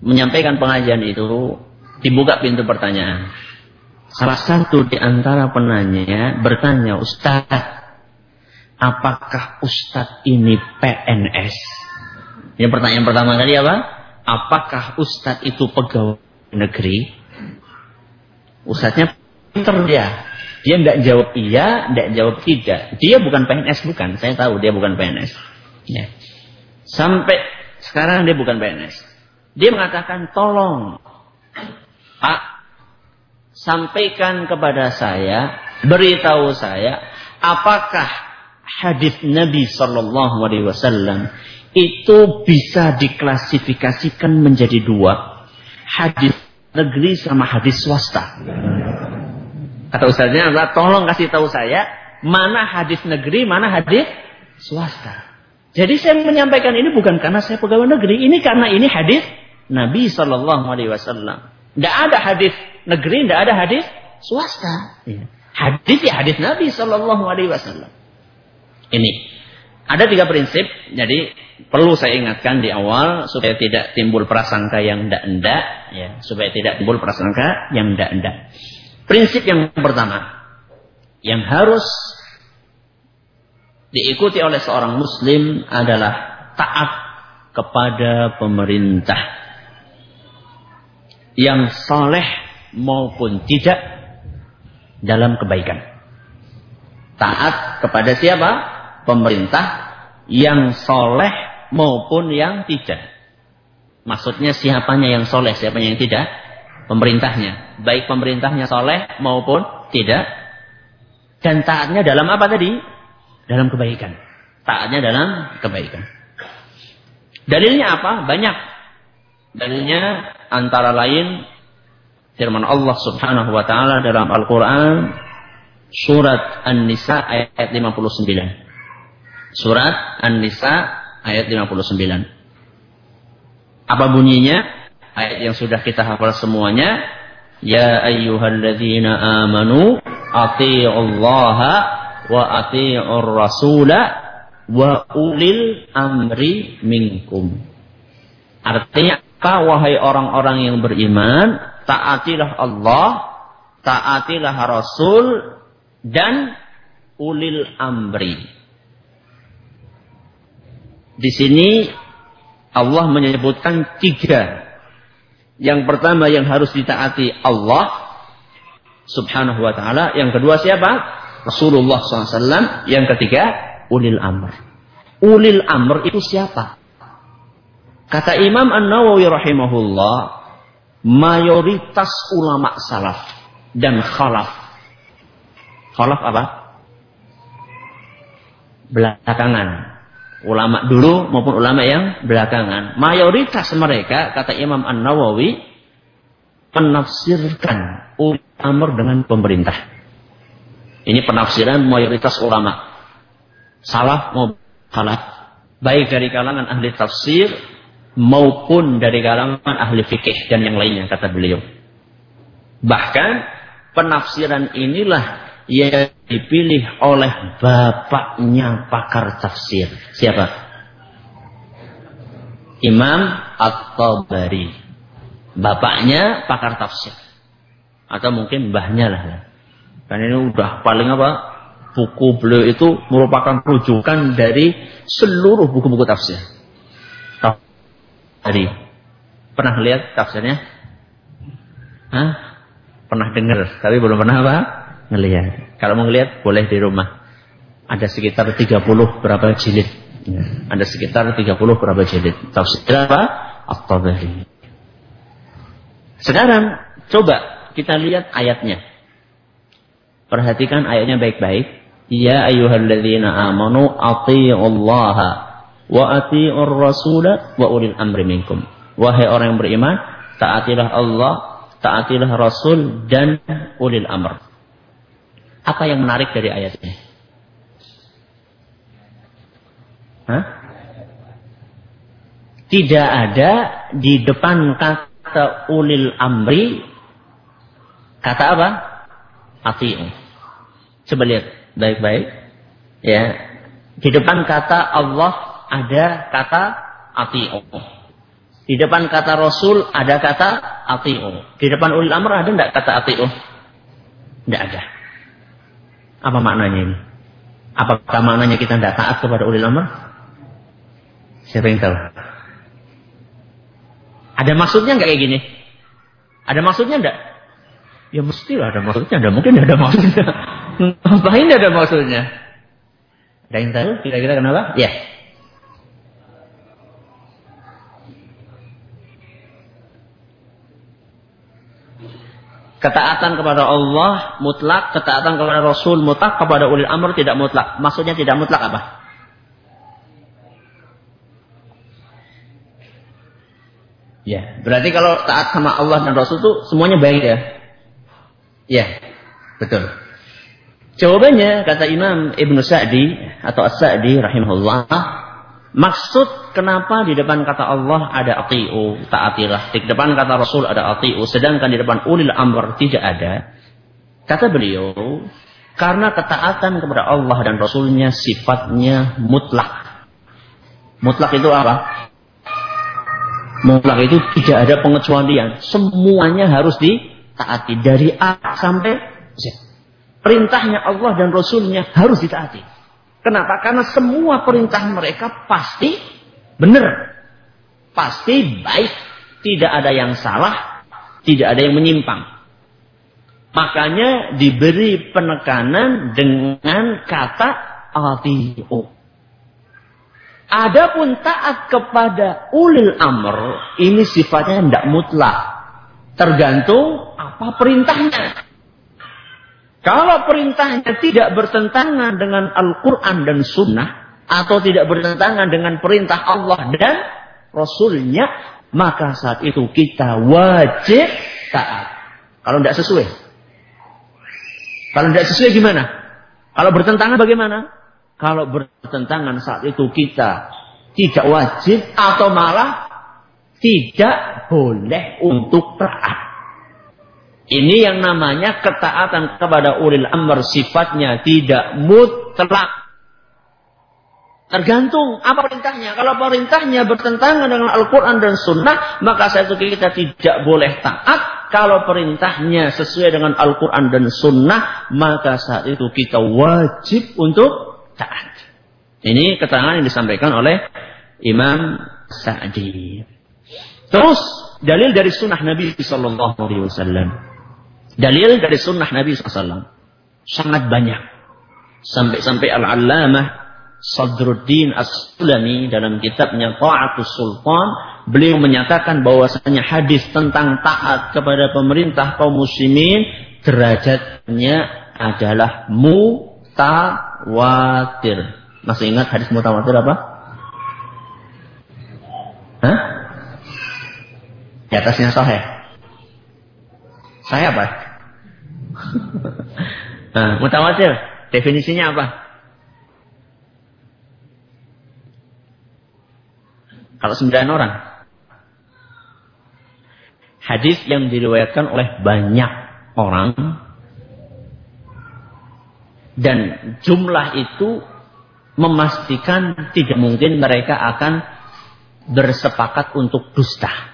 [SPEAKER 1] menyampaikan pengajian itu, dibuka pintu pertanyaan. Salah satu di antara penanya bertanya, Ustaz, apakah Ustaz ini PNS? Ini pertanyaan pertama kali apa? Apakah Ustaz itu pegawai negeri? Ustaznya pinter dia. Dia tidak jawab iya, tidak jawab tidak. Dia bukan PNS, bukan. Saya tahu dia bukan PNS. Ya. Sampai sekarang dia bukan PNS. Dia mengatakan, tolong, Pak, sampaikan kepada saya, beritahu saya, apakah hadis Nabi Shallallahu Alaihi Wasallam itu bisa diklasifikasikan menjadi dua, hadis negeri sama hadis swasta. Kata ustaznya tolong kasih tahu saya mana hadis negeri, mana hadis swasta. Jadi saya menyampaikan ini bukan karena saya pegawai negeri, ini karena ini hadis Nabi Shallallahu Alaihi Wasallam. Tidak ada hadis negeri, tidak ada hadis swasta. Ya. Hadis ya hadis Nabi Shallallahu Alaihi Wasallam. Ini ada tiga prinsip, jadi perlu saya ingatkan di awal supaya tidak timbul prasangka yang tidak endak, ya, supaya tidak timbul prasangka yang tidak endak. Prinsip yang pertama yang harus diikuti oleh seorang muslim adalah taat kepada pemerintah yang soleh maupun tidak dalam kebaikan. Taat kepada siapa? Pemerintah yang soleh maupun yang tidak. Maksudnya siapanya yang soleh, siapanya yang tidak? Pemerintahnya. Baik pemerintahnya soleh maupun tidak. Dan taatnya dalam apa tadi? Dalam kebaikan. Taatnya dalam kebaikan. Dalilnya apa? Banyak. Dalilnya antara lain firman Allah Subhanahu wa taala dalam Al-Qur'an surat An-Nisa ayat 59. Surat An-Nisa ayat 59. Apa bunyinya? Ayat yang sudah kita hafal semuanya. Ya ayyuhalladzina amanu atii'ullaha wa ati'ur rasula wa ulil amri minkum. Artinya apa wahai orang-orang yang beriman, taatilah Allah, taatilah Rasul dan ulil amri. Di sini Allah menyebutkan tiga. Yang pertama yang harus ditaati Allah subhanahu wa ta'ala. Yang kedua siapa? Rasulullah SAW. Yang ketiga, ulil amr. Ulil amr itu siapa? Kata Imam An-Nawawi rahimahullah, mayoritas ulama salaf dan khalaf. Khalaf apa? Belakangan. Ulama dulu maupun ulama yang belakangan. Mayoritas mereka, kata Imam An-Nawawi, menafsirkan amr dengan pemerintah. Ini penafsiran mayoritas ulama. Salah mau salah. Baik dari kalangan ahli tafsir maupun dari kalangan ahli fikih dan yang lainnya kata beliau. Bahkan penafsiran inilah yang dipilih oleh bapaknya pakar tafsir. Siapa? Imam At-Tabari. Bapaknya pakar tafsir. Atau mungkin mbahnya lah. Dan ini udah paling apa? Buku beliau itu merupakan rujukan dari seluruh buku-buku tafsir. Tadi pernah lihat tafsirnya? Hah? Pernah dengar, tapi belum pernah apa? Ngelihat. Kalau mau ngelihat boleh di rumah. Ada sekitar 30 berapa jilid. Ya. Ada sekitar 30 berapa jilid. Tafsir apa? At-Tabari. Sekarang coba kita lihat ayatnya. Perhatikan ayatnya baik-baik. Ya ayyuhalladzina amanu atii'ullaha wa atii'ur rasula wa ulil amri minkum. Wahai orang yang beriman, taatilah Allah, taatilah Rasul dan ulil amr. Apa yang menarik dari ayat ini? Hah? Tidak ada di depan kata ulil amri kata apa? Ati'u. Coba lihat baik-baik. Ya. Di depan kata Allah ada kata ati'u. Di depan kata Rasul ada kata ati'u. Di depan ulil amr ada enggak kata ati'u? Enggak ada. Apa maknanya ini? Apakah maknanya kita tidak taat kepada ulil amr? Siapa yang tahu? Ada maksudnya enggak kayak gini? Ada maksudnya enggak? Ya mestilah ada maksudnya. Ada mungkin ada maksudnya. Ngapain ada maksudnya? Ada yang tahu kira-kira kenapa? Ya. Ketaatan kepada Allah mutlak, ketaatan kepada Rasul mutlak, kepada ulil amr tidak mutlak. Maksudnya tidak mutlak apa? Ya, berarti kalau taat sama Allah dan Rasul itu semuanya baik ya? Ya, betul. Jawabannya kata Imam Ibn Sa'di atau As-Sa'di rahimahullah, maksud kenapa di depan kata Allah ada ati'u, taatilah. Di depan kata Rasul ada ati'u, sedangkan di depan ulil amr tidak ada. Kata beliau, karena ketaatan kepada Allah dan Rasulnya sifatnya mutlak. Mutlak itu apa? Mutlak itu tidak ada pengecualian. Semuanya harus di taati dari A sampai Z. Perintahnya Allah dan Rasulnya harus ditaati. Kenapa? Karena semua perintah mereka pasti benar. Pasti baik. Tidak ada yang salah. Tidak ada yang menyimpang. Makanya diberi penekanan dengan kata ati'u. Adapun taat kepada ulil amr, ini sifatnya tidak mutlak. Tergantung apa perintahnya. Kalau perintahnya tidak bertentangan dengan Al-Quran dan Sunnah, atau tidak bertentangan dengan perintah Allah dan Rasulnya, maka saat itu kita wajib taat. Kalau tidak sesuai. Kalau tidak sesuai gimana? Kalau bertentangan bagaimana? Kalau bertentangan saat itu kita tidak wajib atau malah tidak boleh untuk taat. Ini yang namanya ketaatan kepada ulil amr sifatnya tidak mutlak. Tergantung apa perintahnya. Kalau perintahnya bertentangan dengan Al-Quran dan Sunnah, maka saat itu kita tidak boleh taat. Kalau perintahnya sesuai dengan Al-Quran dan Sunnah, maka saat itu kita wajib untuk taat. Ini keterangan yang disampaikan oleh Imam Sa'di. Terus dalil dari Sunnah Nabi Sallallahu Alaihi Wasallam. Dalil dari sunnah Nabi SAW. Sangat banyak. Sampai-sampai Al-Allamah Sadruddin As-Sulami dalam kitabnya Ta'atus Sultan. Beliau menyatakan bahwasanya hadis tentang taat kepada pemerintah kaum muslimin. Derajatnya adalah mutawatir. Masih ingat hadis mutawatir apa? Hah? Di atasnya sahih. Saya apa? nah, mutawatir, definisinya apa? Kalau sembilan orang. Hadis yang diriwayatkan oleh banyak orang. Dan jumlah itu memastikan tidak mungkin mereka akan bersepakat untuk dusta.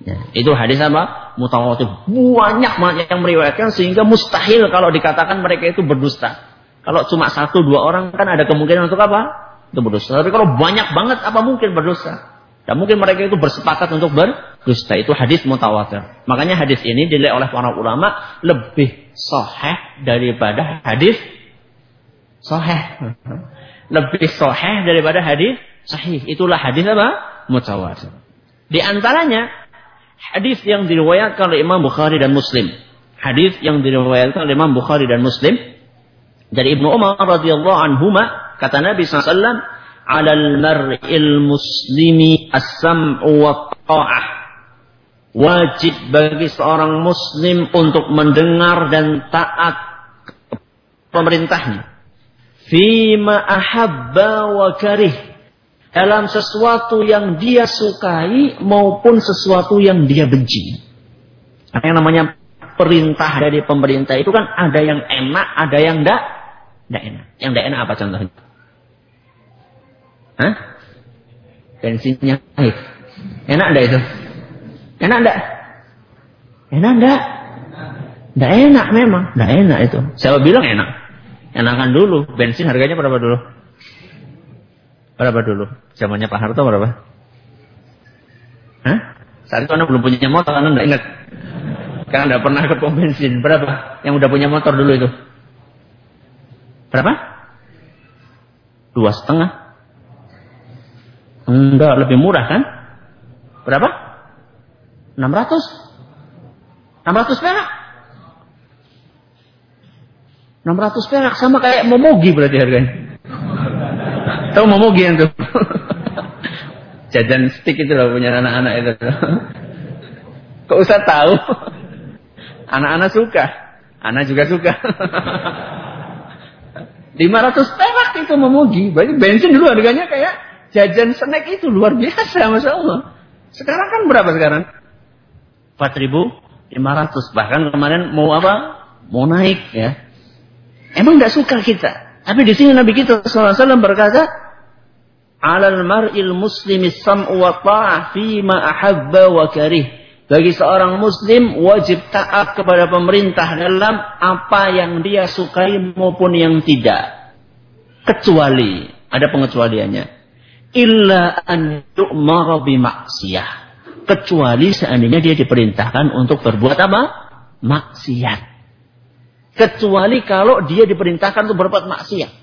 [SPEAKER 1] Ya, itu hadis apa? Mutawatir. Banyak banyak yang meriwayatkan sehingga mustahil kalau dikatakan mereka itu berdusta. Kalau cuma satu dua orang kan ada kemungkinan untuk apa? Itu berdusta. Tapi kalau banyak banget apa mungkin berdusta? Dan mungkin mereka itu bersepakat untuk berdusta. Itu hadis mutawatir. Makanya hadis ini dinilai oleh para ulama lebih sahih daripada hadis sahih. Lebih sahih daripada hadis sahih. Itulah hadis apa? Mutawatir. Di antaranya Hadis yang diriwayatkan oleh Imam Bukhari dan Muslim. Hadis yang diriwayatkan oleh Imam Bukhari dan Muslim. Dari Ibnu Umar radhiyallahu anhuma kata Nabi SAW al mar'il muslimi as-sam'u wa ta'ah. Wajib bagi seorang muslim untuk mendengar dan taat pemerintahnya. Fima ahabba wa karih dalam sesuatu yang dia sukai maupun sesuatu yang dia benci. Yang namanya perintah dari pemerintah itu kan ada yang enak, ada yang tidak tidak enak. Yang tidak enak apa contohnya? Hah? Bensinnya naik. Enak enggak itu? Enak enggak? Enak enggak? Enggak enak memang. Enggak enak itu. Siapa bilang enak? Enakan dulu. Bensin harganya berapa dulu? Berapa dulu? Zamannya Pak Harto berapa? Hah? Saat itu Anda belum punya motor, Anda nggak ingat. Karena nggak pernah ke pom bensin. Berapa? Yang udah punya motor dulu itu? Berapa? Dua setengah. Enggak, lebih murah kan? Berapa? 600? 600 perak? 600 perak sama kayak momogi berarti harganya. Tahu momogi yang tuh? Jajan stick itu loh punya anak-anak itu. Kok usah tahu? Anak-anak suka. Anak juga suka. 500 perak itu memugi. Berarti bensin dulu harganya kayak jajan snack itu luar biasa, masya Allah. Sekarang kan berapa sekarang? 4.500. Bahkan kemarin mau apa? Mau naik ya. Emang tidak suka kita. Tapi di sini Nabi kita SAW berkata, "Alal mar'il muslimi sam'u wa ta'ah fi ma ahabba wa karih." Bagi seorang muslim wajib taat kepada pemerintah dalam apa yang dia sukai maupun yang tidak. Kecuali, ada pengecualiannya. Illa an yu'mara bimaksiyah. Kecuali seandainya dia diperintahkan untuk berbuat apa? Maksiat. Kecuali kalau dia diperintahkan untuk berbuat maksiat.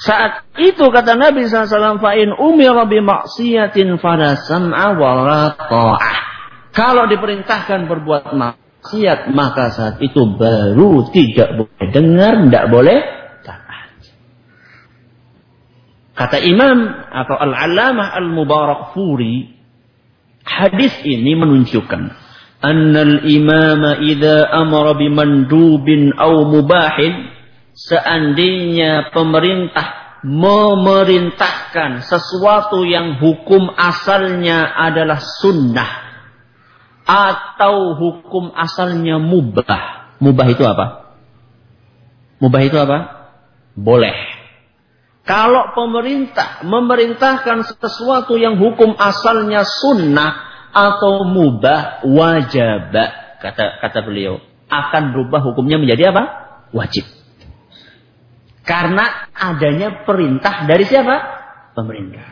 [SPEAKER 1] Saat itu kata Nabi SAW, fa'in umira bimaksiatin fala sam'a wa ta'ah. Kalau diperintahkan berbuat maksiat, maka saat itu baru tidak boleh dengar, tidak boleh. Kata Imam atau Al-Alamah Al-Mubarak Furi, hadis ini menunjukkan annal imama idza amara bimandubin aw mubahin seandainya pemerintah memerintahkan sesuatu yang hukum asalnya adalah sunnah atau hukum asalnya mubah. Mubah itu apa? Mubah itu apa? Boleh. Kalau pemerintah memerintahkan sesuatu yang hukum asalnya sunnah atau mubah wajib kata kata beliau akan berubah hukumnya menjadi apa? Wajib. Karena adanya perintah dari siapa? Pemerintah.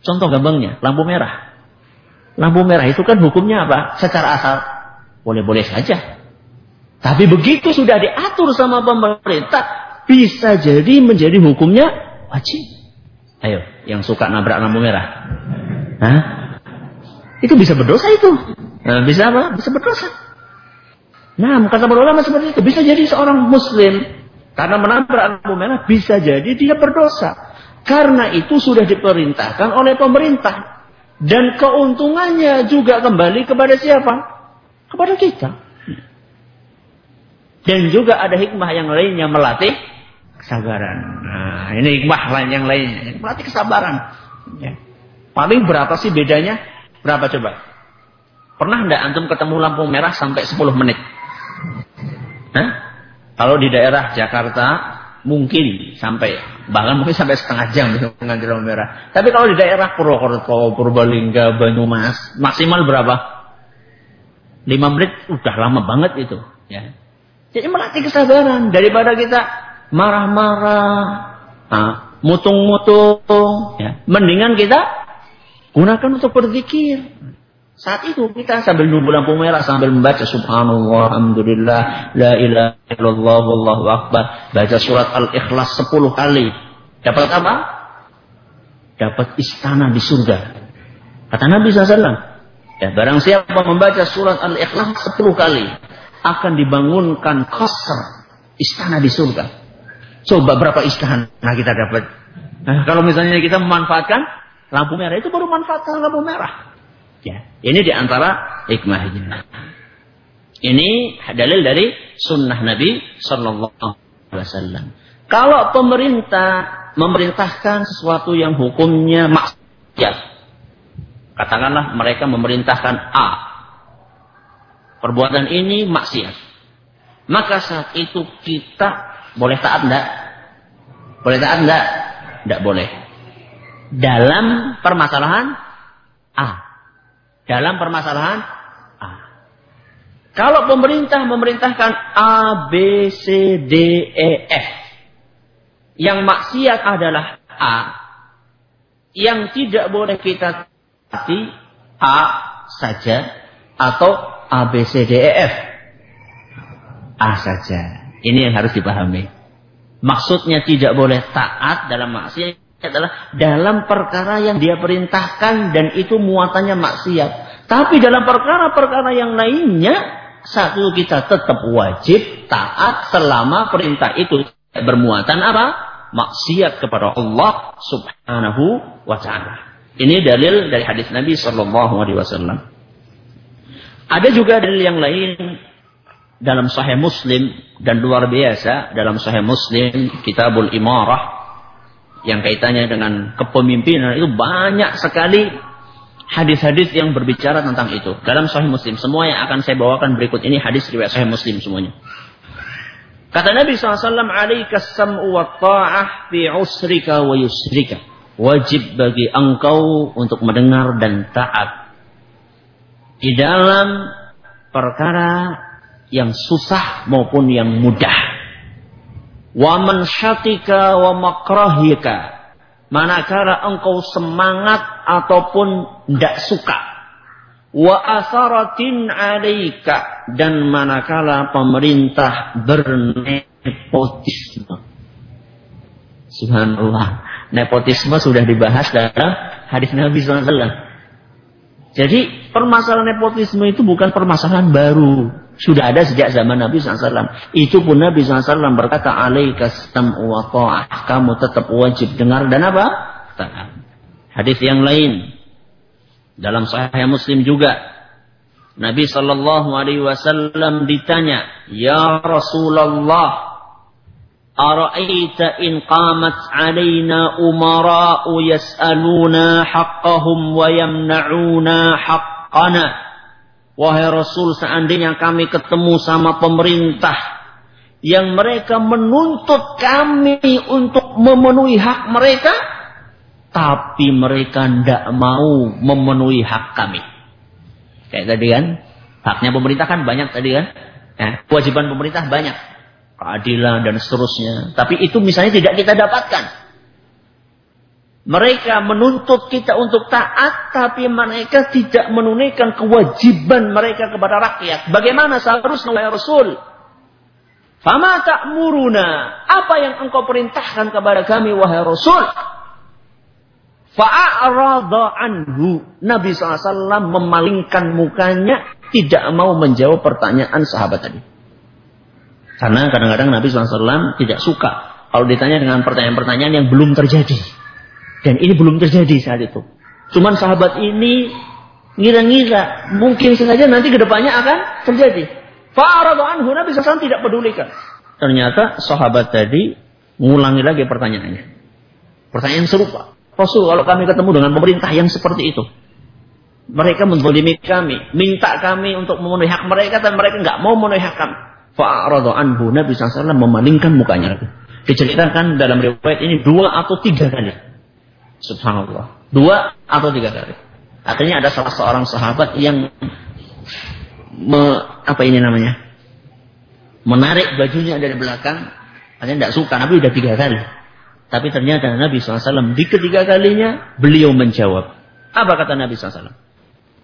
[SPEAKER 1] Contoh gampangnya, lampu merah. Lampu merah itu kan hukumnya apa? Secara asal boleh-boleh saja. Tapi begitu sudah diatur sama pemerintah, bisa jadi menjadi hukumnya wajib. Ayo, yang suka nabrak lampu merah. Hah? Itu bisa berdosa itu. Nah, bisa apa? Bisa berdosa. Nah, kata ulama seperti itu. Bisa jadi seorang muslim karena menabrak lampu merah bisa jadi dia berdosa. Karena itu sudah diperintahkan oleh pemerintah. Dan keuntungannya juga kembali kepada siapa? Kepada kita. Dan juga ada hikmah yang lainnya melatih kesabaran. Nah, ini hikmah lain yang lainnya. Melatih kesabaran. Ya. Paling berapa sih bedanya? Berapa coba? Pernah enggak antum ketemu lampu merah sampai 10 menit? Hah? Kalau di daerah Jakarta mungkin sampai bahkan mungkin sampai setengah jam bisa mengambil lampu merah. Tapi kalau di daerah Purwokerto, Purbalingga, Banyumas maksimal berapa? Lima menit udah lama banget itu. Ya. Jadi melatih kesabaran daripada kita marah-marah, mutung-mutung. Ya. Mendingan kita gunakan untuk berzikir. Saat itu kita sambil nunggu lampu merah sambil membaca subhanallah, alhamdulillah, la ilaha illallah, wallahu akbar. Baca surat Al-Ikhlas 10 kali. Dapat apa? Dapat istana di surga. Kata Nabi SAW. Ya, barang siapa membaca surat Al-Ikhlas 10 kali. Akan dibangunkan kasar. Istana di surga. Coba berapa istana kita dapat. Nah, kalau misalnya kita memanfaatkan lampu merah itu baru manfaatkan lampu merah. Ya, ini di antara hikmahnya. Ini dalil dari sunnah Nabi Sallallahu Alaihi Wasallam. Kalau pemerintah memerintahkan sesuatu yang hukumnya maksiat, katakanlah mereka memerintahkan A, perbuatan ini maksiat, maka saat itu kita boleh taat enggak? Boleh taat enggak? Enggak boleh. Dalam permasalahan A dalam permasalahan A. Kalau pemerintah memerintahkan A, B, C, D, E, F. Yang maksiat adalah A. Yang tidak boleh kita taati A saja atau A, B, C, D, E, F. A saja. Ini yang harus dipahami. Maksudnya tidak boleh taat dalam maksiat adalah dalam perkara yang dia perintahkan dan itu muatannya maksiat. Tapi dalam perkara-perkara yang lainnya, satu kita tetap wajib taat selama perintah itu bermuatan apa? Maksiat kepada Allah Subhanahu wa taala. Ini dalil dari hadis Nabi Shallallahu alaihi wasallam. Ada juga dalil yang lain dalam Sahih Muslim dan luar biasa dalam Sahih Muslim Kitabul Imarah yang kaitannya dengan kepemimpinan itu banyak sekali hadis-hadis yang berbicara tentang itu. Dalam Sahih Muslim, semua yang akan saya bawakan berikut ini hadis riwayat Sahih Muslim semuanya. Kata Nabi SAW, Alaika sam'u wa ta'ah fi usrika wa yusrika. Wajib bagi engkau untuk mendengar dan taat. di dalam perkara yang susah maupun yang mudah. Wa man syatika wa makrahika. Manakala engkau semangat ataupun tidak suka. Wa asaratin alaika. Dan manakala pemerintah bernepotisme. Subhanallah. Nepotisme sudah dibahas dalam hadis Nabi SAW. Jadi permasalahan nepotisme itu bukan permasalahan baru. Sudah ada sejak zaman Nabi SAW. Itu pun Nabi SAW berkata, alaika sam'u wa ta'ah. Kamu tetap wajib dengar dan apa? Hadis yang lain. Dalam Sahih Muslim juga. Nabi Sallallahu Alaihi Wasallam ditanya, Ya Rasulullah, Ara'aita in qamat alaina umara'u yas'aluna haqqahum wa yamna'una. Wahai Rasul, seandainya kami ketemu sama pemerintah yang mereka menuntut kami untuk memenuhi hak mereka, tapi mereka tidak mau memenuhi hak kami. Kayak tadi kan, haknya pemerintah kan banyak tadi kan, ya, kewajiban pemerintah banyak, keadilan dan seterusnya. Tapi itu misalnya tidak kita dapatkan. Mereka menuntut kita untuk taat, tapi mereka tidak menunaikan kewajiban mereka kepada rakyat. Bagaimana seharusnya wahai Rasul? Fama ta'muruna? Apa yang engkau perintahkan kepada kami wahai Rasul? Fa'arada anhu. Nabi SAW memalingkan mukanya, tidak mau menjawab pertanyaan sahabat tadi. Karena kadang-kadang Nabi SAW tidak suka kalau ditanya dengan pertanyaan-pertanyaan yang belum terjadi. Dan ini belum terjadi saat itu. Cuman sahabat ini ngira-ngira mungkin saja nanti ke depannya akan terjadi. Fa'aradu anhu Nabi SAW tidak pedulikan. Ternyata sahabat tadi mengulangi lagi pertanyaannya. Pertanyaan serupa. Rasul kalau kami ketemu dengan pemerintah yang seperti itu. Mereka menzolimi kami. Minta kami untuk memenuhi hak mereka. Dan mereka nggak mau memenuhi hak kami. Fa'aradu anhu Nabi SAW memalingkan mukanya. Diceritakan dalam riwayat ini dua atau tiga kali. Subhanallah. Dua atau tiga kali. Akhirnya ada salah seorang sahabat yang me, apa ini namanya? Menarik bajunya dari belakang. Akhirnya tidak suka. Nabi sudah tiga kali. Tapi ternyata Nabi SAW di ketiga kalinya beliau menjawab. Apa kata Nabi SAW?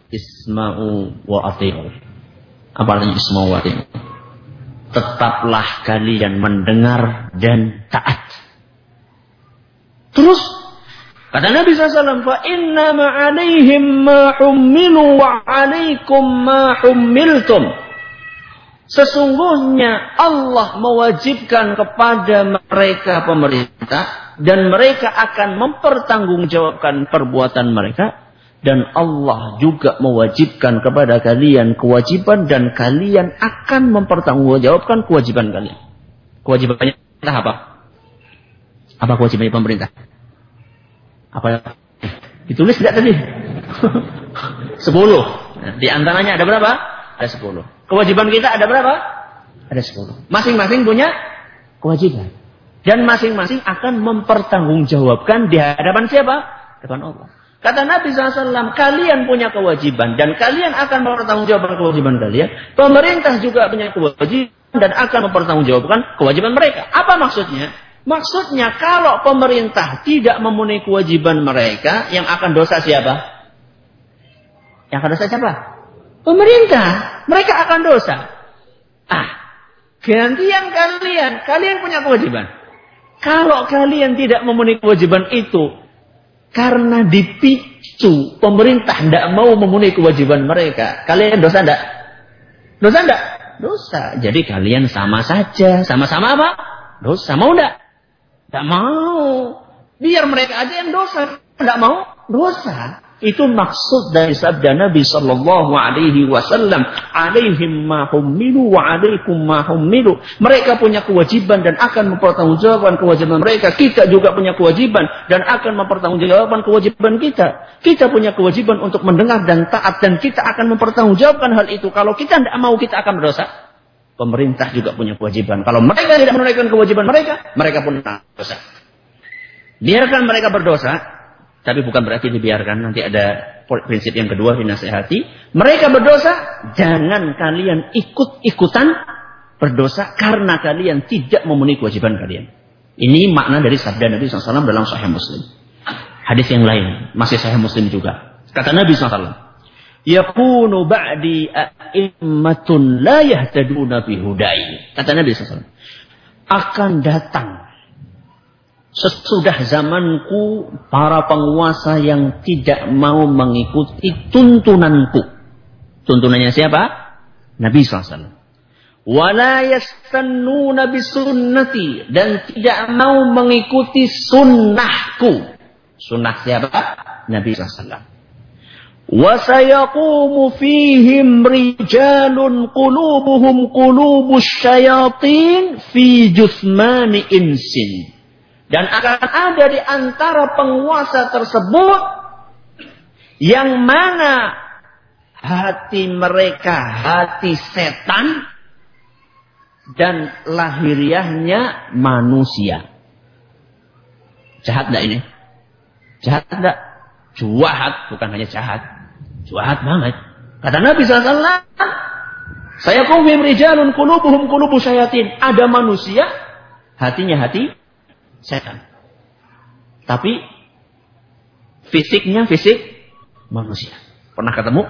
[SPEAKER 1] Isma'u wa ati'u. Apa artinya isma'u wa ati'u? Tetaplah kalian mendengar dan taat. Terus Kata Nabi SAW, fa inna ma hummilu wa alaikum ma hummiltum. Sesungguhnya Allah mewajibkan kepada mereka pemerintah dan mereka akan mempertanggungjawabkan perbuatan mereka dan Allah juga mewajibkan kepada kalian kewajiban dan kalian akan mempertanggungjawabkan kewajiban kalian. Kewajibannya apa? Apa kewajibannya pemerintah? Apa ditulis tidak tadi? sepuluh. Di antaranya ada berapa? Ada sepuluh. Kewajiban kita ada berapa? Ada sepuluh. Masing-masing punya kewajiban. Dan masing-masing akan mempertanggungjawabkan di hadapan siapa? Depan Allah. Kata Nabi SAW, kalian punya kewajiban dan kalian akan mempertanggungjawabkan kewajiban kalian. Pemerintah juga punya kewajiban dan akan mempertanggungjawabkan kewajiban mereka. Apa maksudnya? Maksudnya kalau pemerintah tidak memenuhi kewajiban mereka, yang akan dosa siapa? Yang akan dosa siapa? Pemerintah. Mereka akan dosa. Ah, gantian kalian. Kalian punya kewajiban. Kalau kalian tidak memenuhi kewajiban itu, karena dipicu pemerintah tidak mau memenuhi kewajiban mereka, kalian dosa tidak? Dosa tidak? Dosa. Jadi kalian sama saja. Sama-sama apa? Dosa. Mau tidak? Tidak mau. Biar mereka aja yang dosa. Tidak mau dosa. Itu maksud dari sabda Nabi Sallallahu Alaihi Wasallam. Alaihim mahummilu wa alaikum mahummilu. Mereka punya kewajiban dan akan mempertanggungjawabkan kewajiban mereka. Kita juga punya kewajiban dan akan mempertanggungjawabkan kewajiban kita. Kita punya kewajiban untuk mendengar dan taat dan kita akan mempertanggungjawabkan hal itu. Kalau kita tidak mau kita akan berdosa. Pemerintah juga punya kewajiban. Kalau mereka tidak menunaikan kewajiban mereka, mereka pun dosa. Biarkan mereka berdosa, Tapi bukan berarti dibiarkan. Nanti ada prinsip yang kedua dinasehati. Mereka berdosa, jangan kalian ikut-ikutan berdosa karena kalian tidak memenuhi kewajiban kalian. Ini makna dari sabda Nabi SAW dalam Sahih Muslim. Hadis yang lain masih Sahih Muslim juga. Kata Nabi SAW, yakunu ba'di a'immatun la yahtaduna bihudai. Kata Nabi SAW. Akan datang sesudah zamanku para penguasa yang tidak mau mengikuti tuntunanku. Tuntunannya siapa? Nabi SAW. Wala yastannuna bisunnati. Dan tidak mau mengikuti sunnahku. Sunnah siapa? Nabi SAW. وسيقوم فيهم رجال قلوبهم قلوب الشياطين في جثمان إنس dan akan ada di antara penguasa tersebut yang mana hati mereka hati setan dan lahiriahnya manusia. Jahat tidak ini? Jahat tidak? Jahat bukan hanya jahat. Jahat banget. Kata Nabi SAW, saya kumfim rijalun kulubuhum kulubu syayatin. Ada manusia, hatinya hati setan. Tapi fisiknya fisik manusia. Pernah ketemu?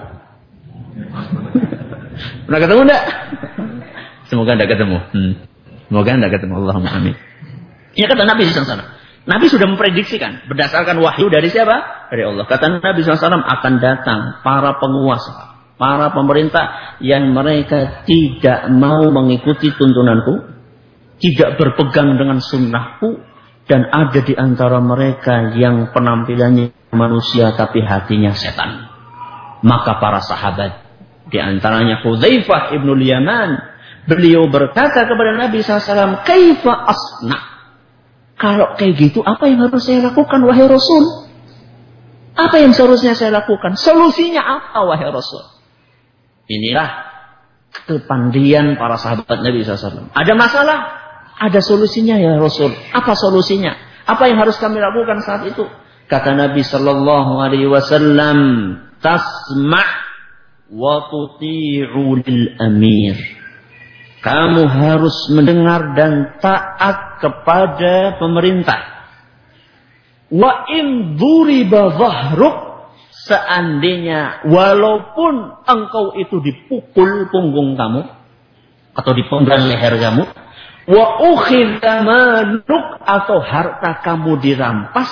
[SPEAKER 1] Pernah ketemu enggak? Semoga enggak ketemu. Hmm. Semoga enggak ketemu. Allahumma amin. Ya kata Nabi SAW. Nabi sudah memprediksikan berdasarkan wahyu dari siapa? Dari Allah. Kata Nabi SAW akan datang para penguasa, para pemerintah yang mereka tidak mau mengikuti tuntunanku, tidak berpegang dengan sunnahku, dan ada di antara mereka yang penampilannya manusia tapi hatinya setan. Maka para sahabat, di antaranya Hudzaifah ibnu Yaman, beliau berkata kepada Nabi SAW, Kaifa asna' Kalau kayak gitu, apa yang harus saya lakukan, wahai Rasul? Apa yang seharusnya saya lakukan? Solusinya apa, wahai Rasul? Inilah kepandian para sahabat Nabi SAW. Ada masalah? Ada solusinya ya Rasul. Apa solusinya? Apa yang harus kami lakukan saat itu? Kata Nabi Sallallahu Alaihi Wasallam, tasma' wa lil amir. Kamu harus mendengar dan taat kepada pemerintah. Wa in duriba seandainya walaupun engkau itu dipukul punggung kamu atau dipenggal leher kamu wa ukhidha maluk atau harta kamu dirampas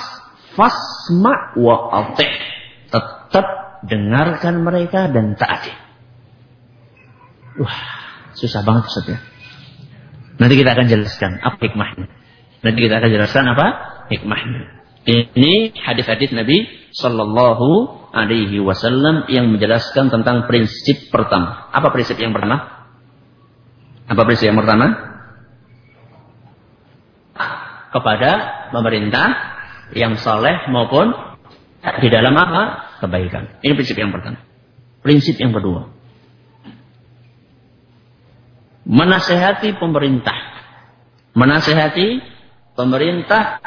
[SPEAKER 1] fasma wa ati tetap dengarkan mereka dan taati. Wah, Susah banget Ustaz ya. Nanti kita akan jelaskan apa hikmahnya. Nanti kita akan jelaskan apa hikmahnya. Ini hadis-hadis Nabi Sallallahu Alaihi Wasallam yang menjelaskan tentang prinsip pertama. Apa prinsip yang pertama? Apa prinsip yang pertama? Kepada pemerintah yang soleh maupun di dalam apa? Kebaikan. Ini prinsip yang pertama. Prinsip yang kedua menasehati pemerintah. Menasehati pemerintah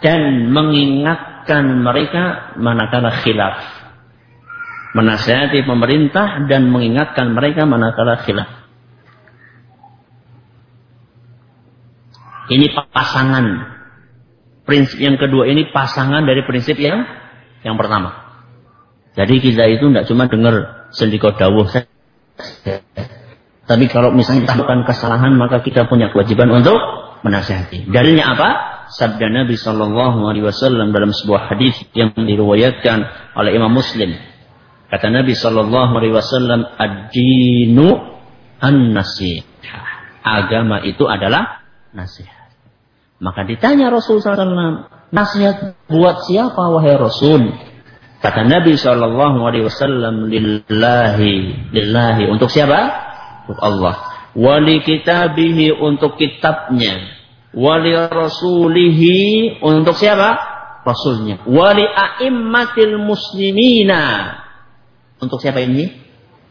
[SPEAKER 1] dan mengingatkan mereka manakala khilaf. Menasehati pemerintah dan mengingatkan mereka manakala khilaf. Ini pasangan. Prinsip yang kedua ini pasangan dari prinsip yang yang pertama. Jadi kita itu tidak cuma dengar sendiko dawuh tapi kalau misalnya kita melakukan kesalahan, maka kita punya kewajiban untuk menasihati. Dalilnya apa? Sabda Nabi Shallallahu Alaihi Wasallam dalam sebuah hadis yang diriwayatkan oleh Imam Muslim. Kata Nabi Shallallahu Alaihi Wasallam, "Ad-dinu an-nasihah." Agama itu adalah nasihat. Maka ditanya Rasul SAW, nasihat buat siapa wahai Rasul? Kata Nabi Shallallahu Alaihi Wasallam, lillahi, lillahi untuk siapa? untuk Allah. Wali kitabihi untuk kitabnya. Wali rasulihi untuk siapa? Rasulnya. Wali a'immatil muslimina. Untuk siapa ini?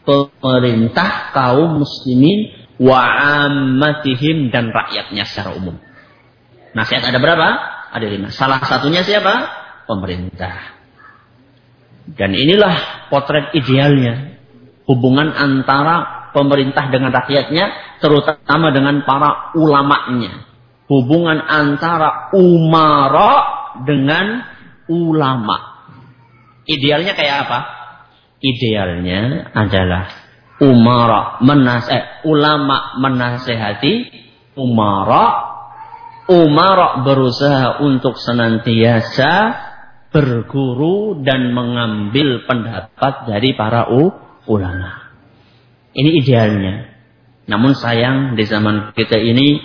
[SPEAKER 1] Pemerintah kaum muslimin wa ammatihim dan rakyatnya secara umum. Nasihat ada berapa? Ada lima. Salah satunya siapa? Pemerintah. Dan inilah potret idealnya. Hubungan antara pemerintah dengan rakyatnya, terutama dengan para ulamanya. Hubungan antara umara dengan ulama. Idealnya kayak apa? Idealnya adalah umara menas eh, ulama menasehati umara umara berusaha untuk senantiasa berguru dan mengambil pendapat dari para ulama. Ini idealnya. Namun sayang di zaman kita ini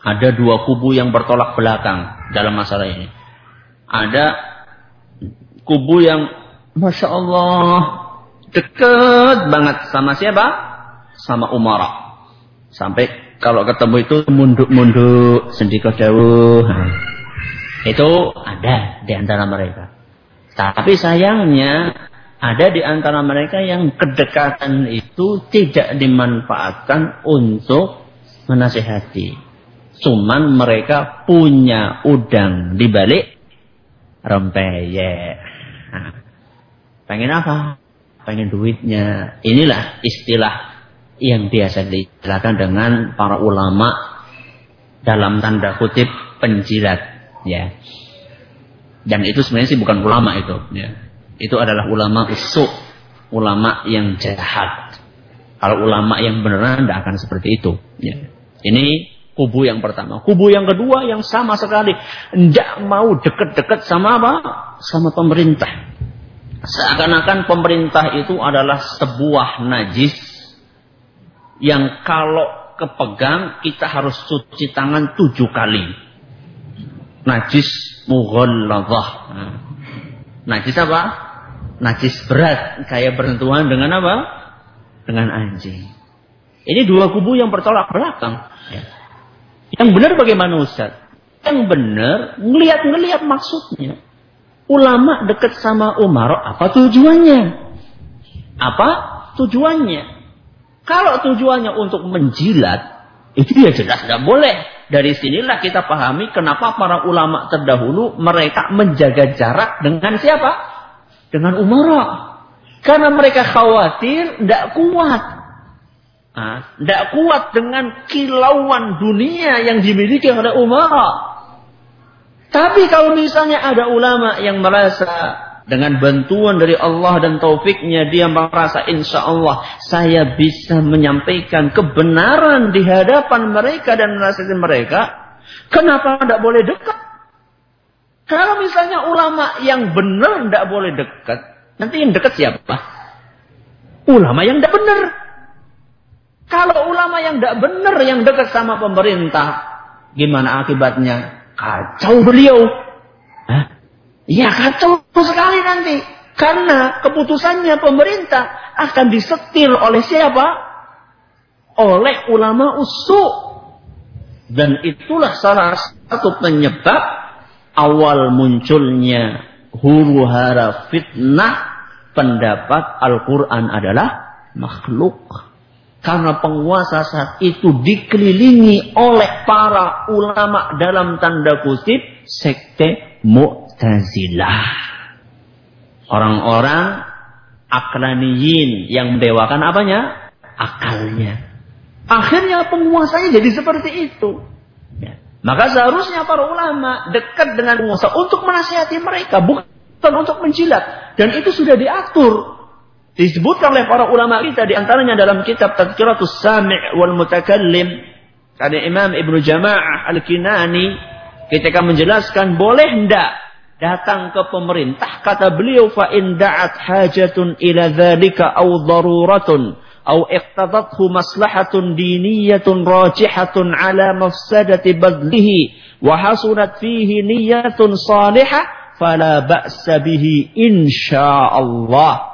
[SPEAKER 1] ada dua kubu yang bertolak belakang dalam masalah ini. Ada kubu yang Masya Allah dekat banget sama siapa? Sama Umara. Sampai kalau ketemu itu munduk-munduk sendiri jauh. Itu ada di antara mereka. Tapi sayangnya ada di antara mereka yang kedekatan itu tidak dimanfaatkan untuk menasehati. Cuman mereka punya udang di balik rempeyek. Nah, pengen apa? Pengen duitnya. Inilah istilah yang biasa dijelaskan dengan para ulama dalam tanda kutip penjilat ya. Dan itu sebenarnya sih bukan ulama itu, ya. Itu adalah ulama usuk, ulama yang jahat. Kalau ulama yang beneran tidak akan seperti itu, ya. Ini kubu yang pertama. Kubu yang kedua yang sama sekali tidak mau deket-deket sama apa? Sama pemerintah. Seakan-akan pemerintah itu adalah sebuah najis yang kalau kepegang kita harus cuci tangan tujuh kali najis mughalladhah. Nah. Najis apa? Najis berat, kayak bersentuhan dengan apa? Dengan anjing. Ini dua kubu yang bertolak belakang. Ya. Yang benar bagaimana Ustaz? Yang benar, ngelihat-ngelihat maksudnya. Ulama dekat sama Umar, apa tujuannya? Apa tujuannya? Kalau tujuannya untuk menjilat, itu ya jelas tidak boleh. Dari sinilah kita pahami kenapa para ulama terdahulu mereka menjaga jarak dengan siapa? Dengan umara. Karena mereka khawatir tidak kuat. Tidak nah, kuat dengan kilauan dunia yang dimiliki oleh umara. Tapi kalau misalnya ada ulama yang merasa dengan bantuan dari Allah dan taufiknya dia merasa insya Allah saya bisa menyampaikan kebenaran di hadapan mereka dan menasihati mereka. Kenapa tidak boleh dekat? Kalau misalnya ulama yang benar tidak boleh dekat, nanti yang dekat siapa? Ulama yang tidak benar. Kalau ulama yang tidak benar yang dekat sama pemerintah, gimana akibatnya? Kacau beliau. Ya kacau sekali nanti. Karena keputusannya pemerintah akan disetir oleh siapa? Oleh ulama usuk. Dan itulah salah satu penyebab awal munculnya huru hara fitnah pendapat Al-Quran adalah makhluk. Karena penguasa saat itu dikelilingi oleh para ulama dalam tanda kutip sekte mu Mu'tazilah. Orang-orang aklaniyin yang mendewakan apanya? Akalnya. Akhirnya penguasanya jadi seperti itu. Ya. Maka seharusnya para ulama dekat dengan penguasa untuk menasihati mereka, bukan untuk menjilat. Dan itu sudah diatur. Disebutkan oleh para ulama kita di antaranya dalam kitab Tadkiratus Sami' wal Mutakallim ada Imam Ibnu Jama'ah Al-Kinani ketika menjelaskan boleh hendak datang ke pemerintah kata beliau fa in da'at hajatun ila dzalika aw daruratun aw iqtadathu maslahatun diniyatun rajihatun ala mafsadati badlihi wa hasunat fihi niyatun salihah fala ba'sa bihi insyaallah.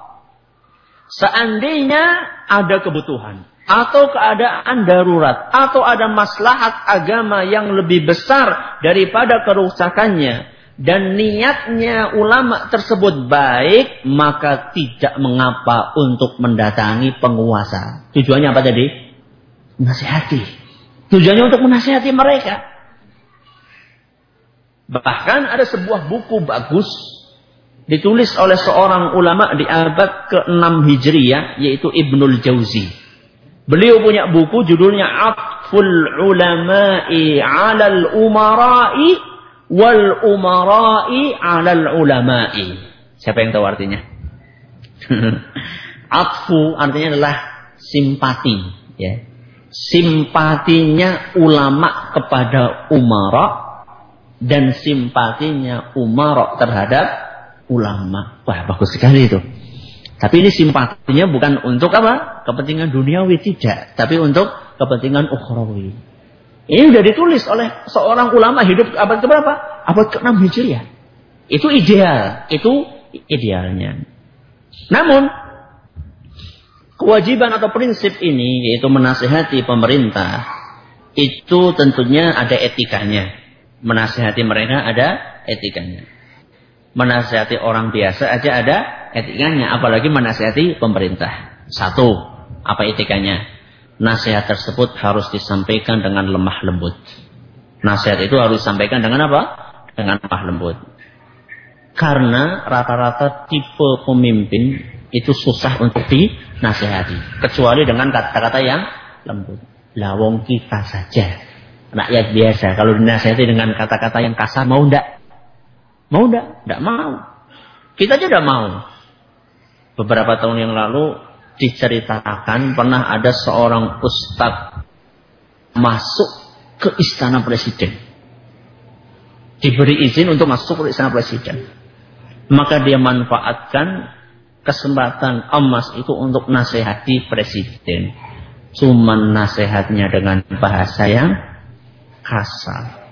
[SPEAKER 1] Seandainya ada kebutuhan atau keadaan darurat atau ada maslahat agama yang lebih besar daripada kerusakannya dan niatnya ulama tersebut baik, maka tidak mengapa untuk mendatangi penguasa. Tujuannya apa tadi? Menasihati. Tujuannya untuk menasihati mereka. Bahkan ada sebuah buku bagus Ditulis oleh seorang ulama di abad ke-6 Hijriyah yaitu Ibnul Jauzi. Beliau punya buku judulnya Atful Ulama'i 'alal Umara'i wal Umara'i 'alal Ulama'i. Siapa yang tahu artinya? Atfu artinya adalah simpati, ya. Simpatinya ulama kepada umara dan simpatinya umara terhadap ulama. Wah, bagus sekali itu. Tapi ini simpatinya bukan untuk apa? Kepentingan duniawi tidak, tapi untuk kepentingan ukhrawi. Ini sudah ditulis oleh seorang ulama hidup abad ke berapa? Abad ke-6 Hijriah. Itu ideal, itu idealnya. Namun kewajiban atau prinsip ini yaitu menasihati pemerintah itu tentunya ada etikanya. Menasihati mereka ada etikanya menasihati orang biasa aja ada etikanya, apalagi menasihati pemerintah. Satu, apa etikanya? Nasihat tersebut harus disampaikan dengan lemah lembut. Nasihat itu harus disampaikan dengan apa? Dengan lemah lembut. Karena rata-rata tipe pemimpin itu susah untuk dinasihati. Kecuali dengan kata-kata yang lembut. Lawong kita saja. Rakyat biasa. Kalau dinasihati dengan kata-kata yang kasar mau ndak? Mau enggak? Enggak mau. Kita aja enggak mau. Beberapa tahun yang lalu diceritakan pernah ada seorang ustadz masuk ke istana presiden. Diberi izin untuk masuk ke istana presiden. Maka dia manfaatkan kesempatan emas itu untuk nasihati presiden. Cuman nasihatnya dengan bahasa yang kasar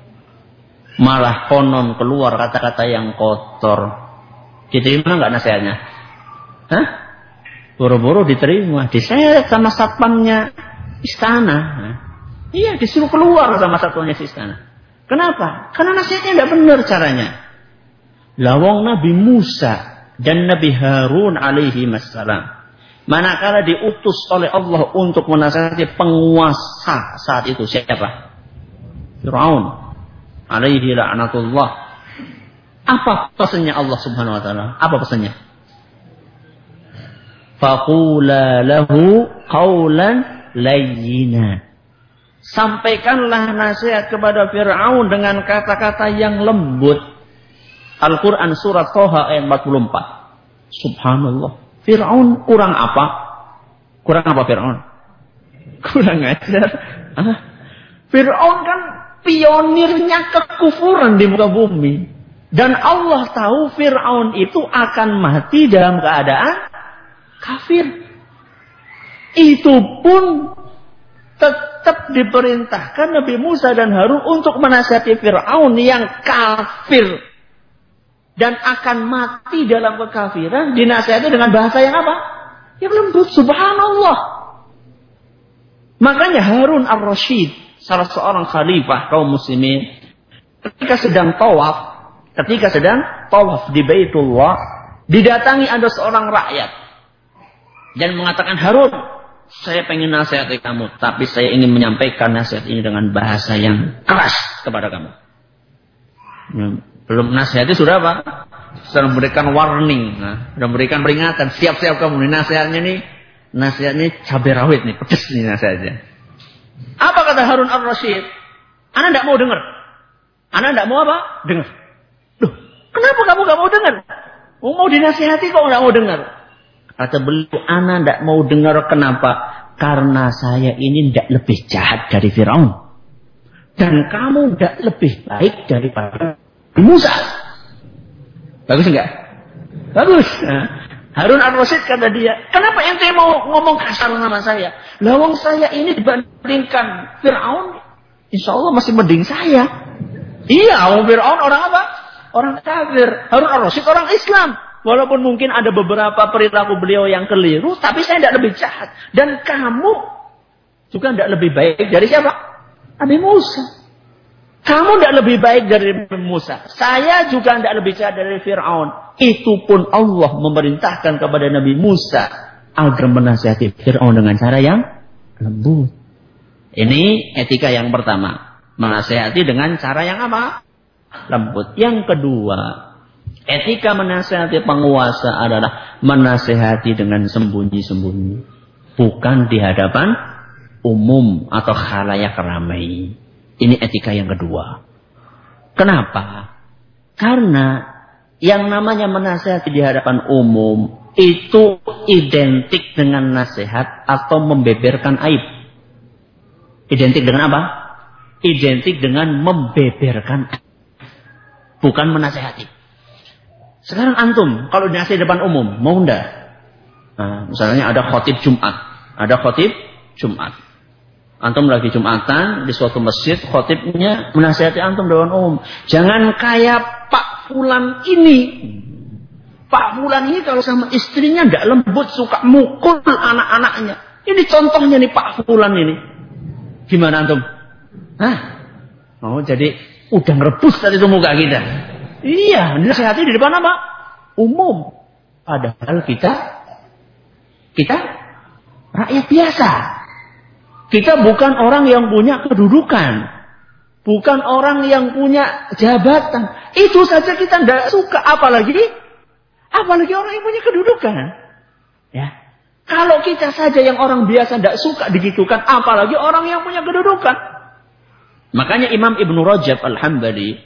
[SPEAKER 1] malah konon keluar kata-kata yang kotor. Diterima nggak nasihatnya? Hah? Boro-boro diterima, diseret sama satpamnya istana. Iya, disuruh keluar sama satpamnya istana. Kenapa? Karena nasihatnya tidak benar caranya. Lawang Nabi Musa dan Nabi Harun alaihi wassalam. Manakala diutus oleh Allah untuk menasihati penguasa saat itu siapa? Fir'aun alaihi la'natullah. Apa pesannya Allah Subhanahu wa taala? Apa pesannya? Faqula lahu qawlan layyina. Sampaikanlah nasihat kepada Fir'aun dengan kata-kata yang lembut. Al-Quran surat Toha ayat 44. Subhanallah. Fir'aun kurang apa? Kurang apa Fir'aun? Kurang ajar. Fir'aun kan pionirnya kekufuran di muka bumi. Dan Allah tahu Fir'aun itu akan mati dalam keadaan kafir. Itu pun tetap diperintahkan Nabi Musa dan Harun untuk menasihati Fir'aun yang kafir. Dan akan mati dalam kekafiran dinasihati dengan bahasa yang apa? Yang lembut, subhanallah. Makanya Harun ar-Rashid salah seorang khalifah kaum muslimin ketika sedang tawaf, ketika sedang tawaf di Baitullah, didatangi ada seorang rakyat dan mengatakan Harun, saya pengen nasihati kamu, tapi saya ingin menyampaikan nasihat ini dengan bahasa yang keras kepada kamu. Ya, belum nasihati sudah apa? Sudah memberikan warning, nah, sudah memberikan peringatan. Siap-siap kamu nih nasihatnya nih, nasihatnya cabai rawit nih, pedes nih nasihatnya. Apa kata Harun al-Rashid? Anda tidak mau dengar. Anda tidak mau apa? Dengar. Loh, kenapa kamu tidak mau dengar? Mau, dinasihati kok tidak mau dengar? Kata beliau, Anda tidak mau dengar kenapa? Karena saya ini tidak lebih jahat dari Firaun. Dan kamu tidak lebih baik daripada Musa. Bagus enggak? Bagus. Nah, Harun al-Rasyid kata dia, kenapa ente mau ngomong kasar sama saya? Lawang saya ini dibandingkan Fir'aun, insya Allah masih mending saya. Iya, Fir'aun orang apa? Orang kafir. Harun al-Rasyid orang Islam. Walaupun mungkin ada beberapa perilaku beliau yang keliru, tapi saya tidak lebih jahat. Dan kamu juga tidak lebih baik dari siapa? Nabi Musa. Kamu tidak lebih baik dari Musa. Saya juga tidak lebih jahat dari Fir'aun. Itu pun Allah memerintahkan kepada Nabi Musa agar menasihati Fir'aun dengan cara yang lembut. Ini etika yang pertama. Menasihati dengan cara yang apa? Lembut. Yang kedua, Etika menasehati penguasa adalah menasehati dengan sembunyi-sembunyi. Bukan di hadapan umum atau khalayak ramai. Ini etika yang kedua. Kenapa? Karena yang namanya menasehati di hadapan umum itu identik dengan nasihat atau membeberkan aib. Identik dengan apa? Identik dengan membeberkan aib. Bukan menasehati. Sekarang antum kalau dinasih depan umum mau ndak? Nah, misalnya ada khotib Jumat, ada khotib Jumat. Antum lagi Jumatan di suatu masjid, khotibnya menasihati antum depan umum. Jangan kayak Pak Fulan ini. Pak Fulan ini kalau sama istrinya ndak lembut, suka mukul anak-anaknya. Ini contohnya nih Pak Fulan ini. Gimana antum? Hah? Oh, jadi udah ngerebus tadi itu muka kita. Iya, dinasihati di depan apa? Umum. Padahal kita kita rakyat biasa. Kita bukan orang yang punya kedudukan. Bukan orang yang punya jabatan. Itu saja kita tidak suka. Apalagi apalagi orang yang punya kedudukan. Ya. Kalau kita saja yang orang biasa tidak suka digitukan, apalagi orang yang punya kedudukan. Makanya Imam Ibnu Rajab Al-Hambali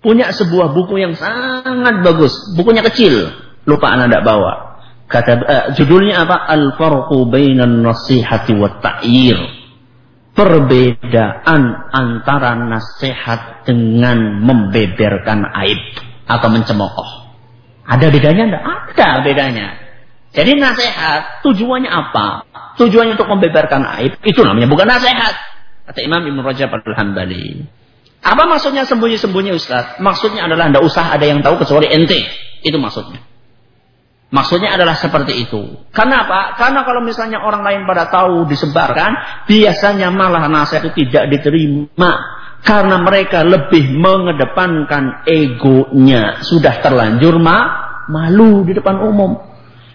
[SPEAKER 1] punya sebuah buku yang sangat bagus. Bukunya kecil, lupa anak tidak bawa. Kata uh, judulnya apa? Al-farqu bainan nasihati wa ta'yir. Perbedaan antara nasihat dengan membeberkan aib atau mencemooh. Ada bedanya enggak? Ada bedanya. Jadi nasihat tujuannya apa? Tujuannya untuk membeberkan aib. Itu namanya bukan nasihat. Kata Imam Ibn Rajab Al-Hambali. Apa maksudnya sembunyi-sembunyi Ustaz? Maksudnya adalah tidak usah ada yang tahu kecuali ente. Itu maksudnya. Maksudnya adalah seperti itu. Kenapa? Karena kalau misalnya orang lain pada tahu disebarkan, biasanya malah nasihat itu tidak diterima. Karena mereka lebih mengedepankan egonya. Sudah terlanjur ma malu di depan umum.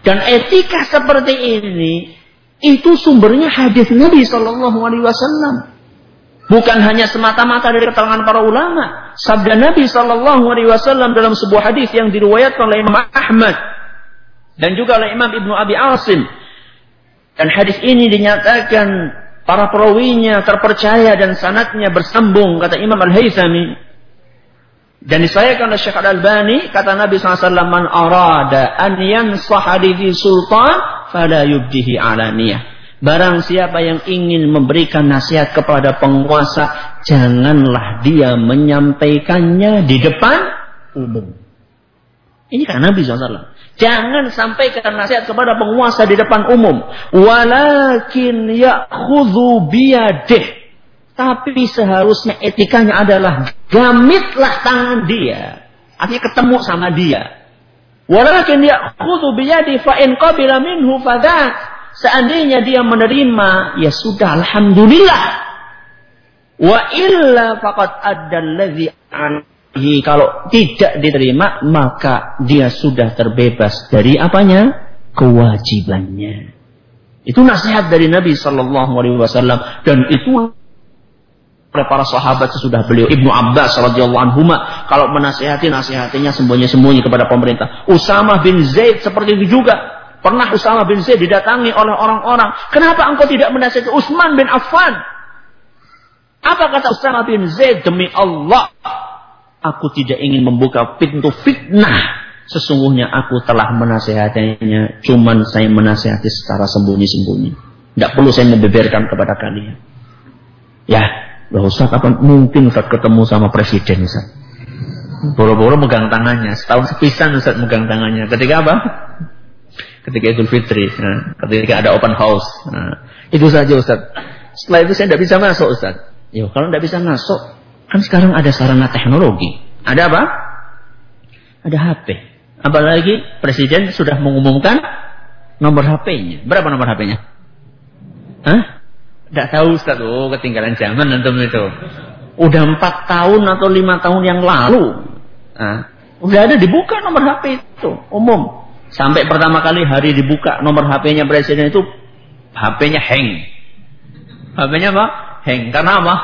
[SPEAKER 1] Dan etika seperti ini, itu sumbernya hadis Nabi Shallallahu Alaihi Wasallam. Bukan hanya semata-mata dari keterangan para ulama. Sabda Nabi Shallallahu Alaihi Wasallam dalam sebuah hadis yang diriwayatkan oleh Imam Ahmad dan juga oleh Imam Ibnu Abi Asim. Dan hadis ini dinyatakan para perawinya terpercaya dan sanatnya bersambung kata Imam Al Haythami. Dan disayangkan oleh Syekh Al-Albani kata Nabi SAW man arada an yansah sultan fala yubdihi alaniyah Barang siapa yang ingin memberikan nasihat kepada penguasa, janganlah dia menyampaikannya di depan umum. Ini kan Nabi SAW. Jangan sampaikan nasihat kepada penguasa di depan umum. Walakin ya'khudhu biyadih. Tapi seharusnya etikanya adalah gamitlah tangan dia. Artinya ketemu sama dia. Walakin ya'khudhu biyadih fa'in qabila minhu fadat. Seandainya dia menerima, ya sudah alhamdulillah. Wa illa faqad adzalladzi anhi kalau tidak diterima maka dia sudah terbebas dari apanya? kewajibannya. Itu nasihat dari Nabi sallallahu alaihi wasallam dan itu oleh para sahabat sesudah beliau Ibnu Abbas radhiyallahu anhu kalau menasihati nasihatinya sembunyi-sembunyi kepada pemerintah. Usama bin Zaid seperti itu juga Pernah Usama bin Zaid didatangi oleh orang-orang. Kenapa engkau tidak menasihati Utsman bin Affan? Apa kata Usama bin Zaid? Demi Allah, aku tidak ingin membuka pintu fitnah. Sesungguhnya aku telah menasehatinya. Cuman saya menasehati secara sembunyi-sembunyi. Tidak perlu saya membeberkan kepada kalian. Ya, Loh Ustaz, kapan mungkin Ustaz ketemu sama presiden? Boro-boro megang tangannya. Setahun sepisan Ustaz megang tangannya. Ketika apa? Ketika Idul Fitri, nah, ketika ada open house. Nah, itu saja Ustaz. Setelah itu saya tidak bisa masuk Ustaz. Yo, kalau tidak bisa masuk, kan sekarang ada sarana teknologi. Ada apa? Ada HP. Apalagi Presiden sudah mengumumkan nomor HP-nya. Berapa nomor HP-nya? Hah? Tidak tahu Ustaz. Oh, ketinggalan zaman antum itu. Udah empat tahun atau lima tahun yang lalu. Nah, udah ada dibuka nomor HP itu umum. Sampai pertama kali hari dibuka nomor HP-nya presiden itu HP-nya hang. HP-nya apa? Hang. Karena apa?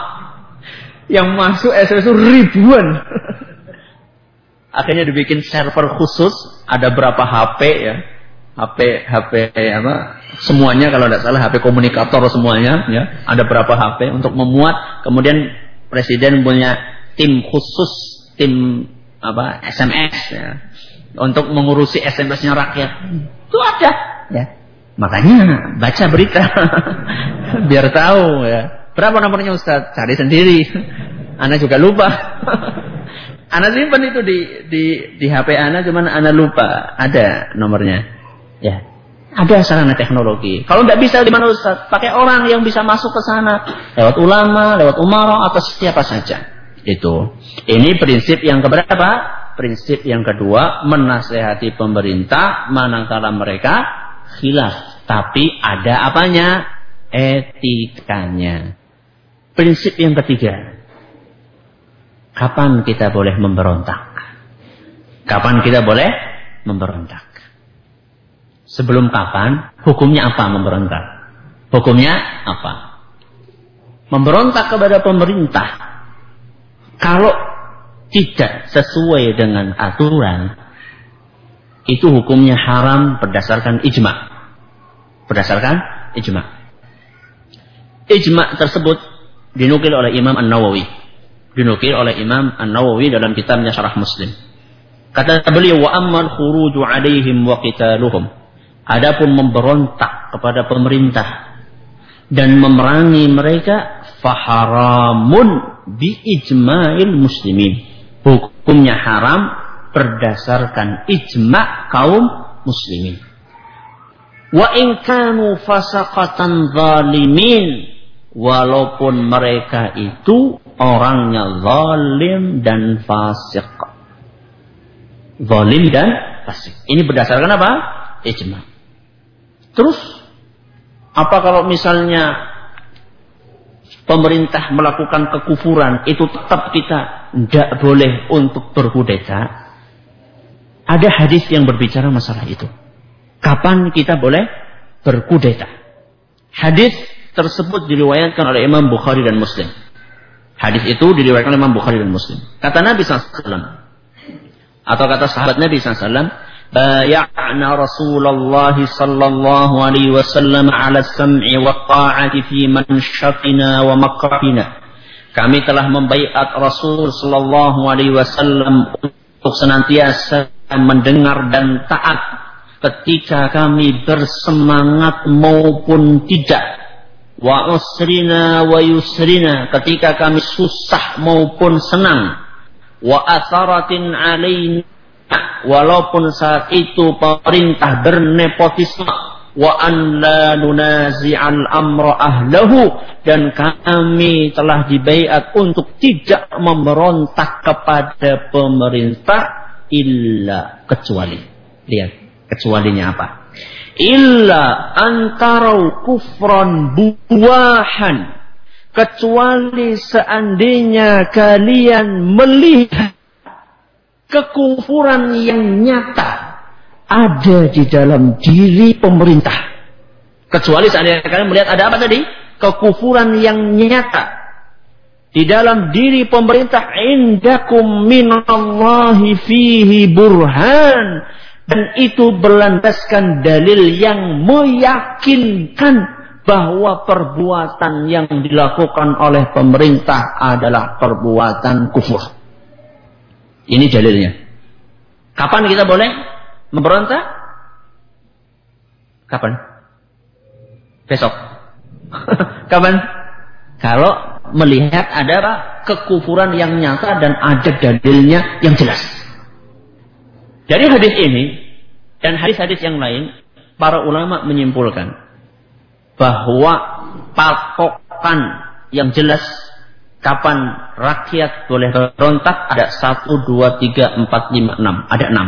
[SPEAKER 1] Yang masuk SMS ribuan. Akhirnya dibikin server khusus, ada berapa HP ya. HP HP apa? Semuanya kalau tidak salah HP komunikator semuanya ya. Ada berapa HP untuk memuat kemudian presiden punya tim khusus, tim apa? SMS ya. Untuk mengurusi SMS-nya rakyat. Itu ada ya. Makanya baca berita biar tahu ya. Berapa nomornya Ustaz? Cari sendiri. Ana juga lupa. Ana simpan itu di di di HP Ana cuman Ana lupa ada nomornya. Ya. Ada sarana teknologi. Kalau nggak bisa di mana Ustaz? Pakai orang yang bisa masuk ke sana. Lewat ulama, lewat umara atau siapa saja. Itu. Ini prinsip yang keberapa? Prinsip yang kedua, menasehati pemerintah manakala mereka khilaf. Tapi ada apanya? Etikanya. Prinsip yang ketiga, kapan kita boleh memberontak? Kapan kita boleh memberontak? Sebelum kapan? Hukumnya apa memberontak? Hukumnya apa? Memberontak kepada pemerintah. Kalau tidak sesuai dengan aturan, itu hukumnya haram berdasarkan ijma. Berdasarkan ijma. Ijma tersebut dinukil oleh Imam An-Nawawi. Dinukil oleh Imam An-Nawawi dalam kitabnya Syarah Muslim. Kata beliau wa ammal khuruju alaihim wa qitaluhum. Adapun memberontak kepada pemerintah dan memerangi mereka faharamun bi ijma'il muslimin. Hukumnya haram berdasarkan ijma' kaum muslimin. Wa in kanu fasaqatan zalimin walaupun mereka itu orangnya zalim dan fasik. Zalim dan fasik. Ini berdasarkan apa? Ijma. Terus apa kalau misalnya pemerintah melakukan kekufuran itu tetap kita tidak boleh untuk berkudeta? Ada hadis yang berbicara masalah itu. Kapan kita boleh berkudeta? Hadis tersebut diriwayatkan oleh Imam Bukhari dan Muslim. Hadis itu diriwayatkan oleh Imam Bukhari dan Muslim. Kata Nabi SAW. Atau kata sahabat Nabi SAW. Baya'na Rasulullah sallallahu alaihi wasallam ala sam'i wa ta'ati fi mansyafina wa makrafina. Kami telah membaiat Rasul sallallahu alaihi wasallam untuk senantiasa mendengar dan taat ketika kami bersemangat maupun tidak wa usrina wa yusrina ketika kami susah maupun senang wa atharatin alaina walaupun saat itu pemerintah bernepotisme wa an la nunazi'al amra ahlahu dan kami telah dibaiat untuk tidak memberontak kepada pemerintah illa kecuali. Lihat kecualinya apa? Illa antarau kufran buahan kecuali seandainya kalian melihat kekufuran yang nyata ada di dalam diri pemerintah. Kecuali seandainya kalian melihat ada apa tadi? Kekufuran yang nyata di dalam diri pemerintah. Indakum minallahi fihi burhan. Dan itu berlandaskan dalil yang meyakinkan bahwa perbuatan yang dilakukan oleh pemerintah adalah perbuatan kufur. Ini dalilnya. Kapan kita boleh memberontak? Kapan? Besok. Kapan? Kalau melihat ada kekufuran yang nyata dan ada dalilnya yang jelas. Dari hadis ini dan hadis-hadis yang lain, para ulama menyimpulkan bahwa patokan yang jelas kapan rakyat boleh berontak? Ada satu dua tiga empat lima enam. Ada enam.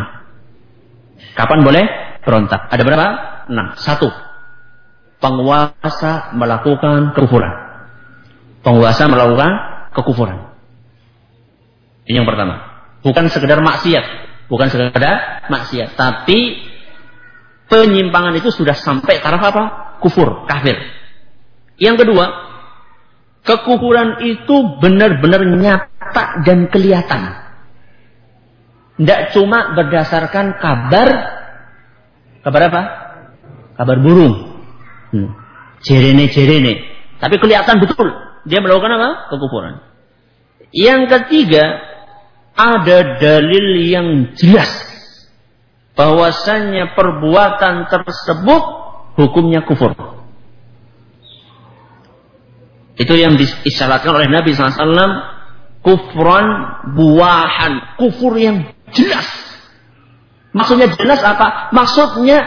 [SPEAKER 1] Kapan boleh berontak? Ada berapa? Enam. Satu. Penguasa melakukan kekufuran. Penguasa melakukan kekufuran. Ini yang pertama. Bukan sekedar maksiat. Bukan sekadar maksiat. Tapi penyimpangan itu sudah sampai taraf apa? Kufur, kafir. Yang kedua, kekufuran itu benar-benar nyata dan kelihatan. Tidak cuma berdasarkan kabar, kabar apa? Kabar burung. Hmm. Jerene-jerene. Tapi kelihatan betul. Dia melakukan apa? Kekufuran. Yang ketiga, ada dalil yang jelas bahwasannya perbuatan tersebut hukumnya kufur. Itu yang disyaratkan oleh Nabi SAW kufran buahan, kufur yang jelas. Maksudnya jelas apa? Maksudnya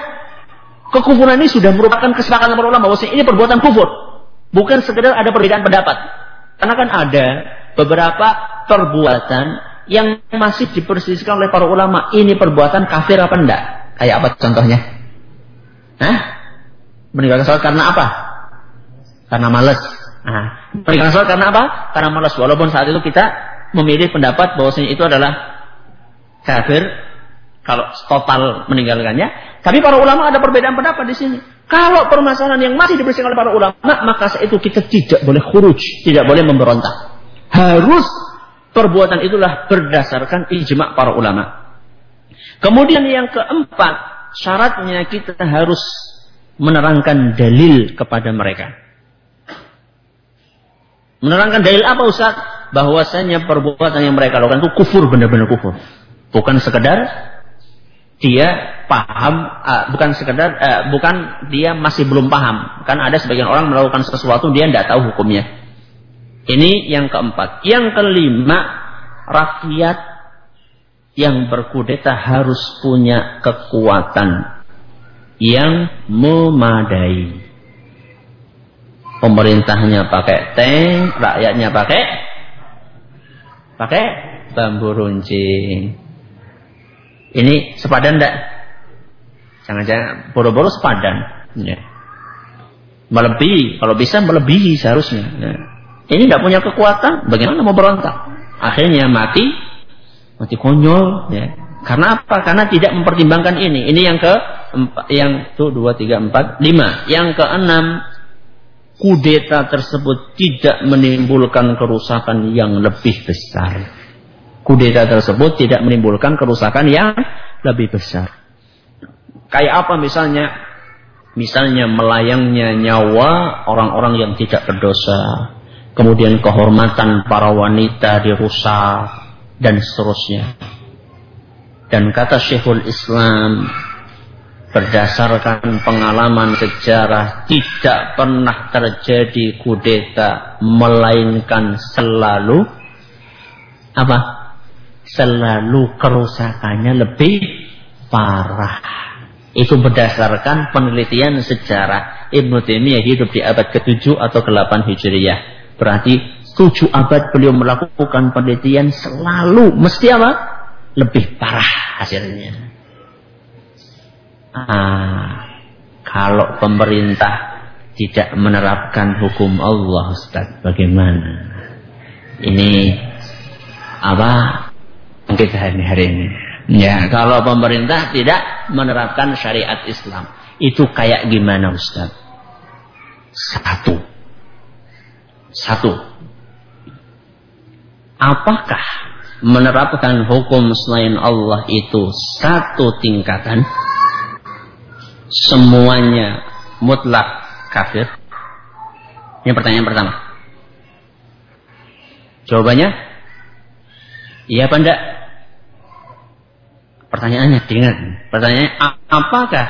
[SPEAKER 1] kekufuran ini sudah merupakan kesepakatan para ulama bahwa ini perbuatan kufur. Bukan sekedar ada perbedaan pendapat. Karena kan ada beberapa perbuatan yang masih dipersiskan oleh para ulama. Ini perbuatan kafir apa enggak? Kayak apa contohnya? Hah? Meninggalkan sholat karena apa? Karena males. Nah, sholat karena apa? Karena malas. Walaupun saat itu kita memilih pendapat bahwasanya itu adalah kafir kalau total meninggalkannya. Tapi para ulama ada perbedaan pendapat di sini. Kalau permasalahan yang masih dibersihkan oleh para ulama, maka saat itu kita tidak boleh khuruj, tidak boleh memberontak. Harus perbuatan itulah berdasarkan ijma para ulama. Kemudian yang keempat, syaratnya kita harus menerangkan dalil kepada mereka. Menerangkan dalil apa Ustaz? Bahwasanya perbuatan yang mereka lakukan itu kufur, benar-benar kufur. Bukan sekedar dia paham, uh, bukan sekedar, uh, bukan dia masih belum paham. Kan ada sebagian orang melakukan sesuatu dia tidak tahu hukumnya. Ini yang keempat. Yang kelima, rakyat yang berkudeta harus punya kekuatan yang memadai pemerintahnya pakai tank, rakyatnya pakai pakai bambu runcing. Ini sepadan enggak? Jangan-jangan boro-boro sepadan. Ya. Melebihi, kalau bisa melebihi seharusnya. Ya. Ini tidak punya kekuatan, bagaimana mau berontak? Akhirnya mati, mati konyol. Ya. Karena apa? Karena tidak mempertimbangkan ini. Ini yang ke yang tuh dua tiga empat lima. Yang keenam kudeta tersebut tidak menimbulkan kerusakan yang lebih besar. Kudeta tersebut tidak menimbulkan kerusakan yang lebih besar. Kayak apa misalnya? Misalnya melayangnya nyawa orang-orang yang tidak berdosa. Kemudian kehormatan para wanita dirusak. Dan seterusnya. Dan kata Syekhul Islam berdasarkan pengalaman sejarah tidak pernah terjadi kudeta melainkan selalu apa? Selalu kerusakannya lebih parah. Itu berdasarkan penelitian sejarah. Ibnu Taimiyah hidup di abad ke-7 atau ke-8 Hijriyah berarti 7 abad beliau melakukan penelitian selalu mesti apa? Lebih parah hasilnya Ah, kalau pemerintah tidak menerapkan hukum Allah, Ustaz, bagaimana? Ini apa kita hari hari ini? Ya, kalau pemerintah tidak menerapkan syariat Islam, itu kayak gimana, Ustaz? Satu. Satu. Apakah menerapkan hukum selain Allah itu satu tingkatan? Semuanya mutlak kafir? Ini pertanyaan pertama. Jawabannya iya apa enggak? Pertanyaannya dengar. Pertanyaannya apakah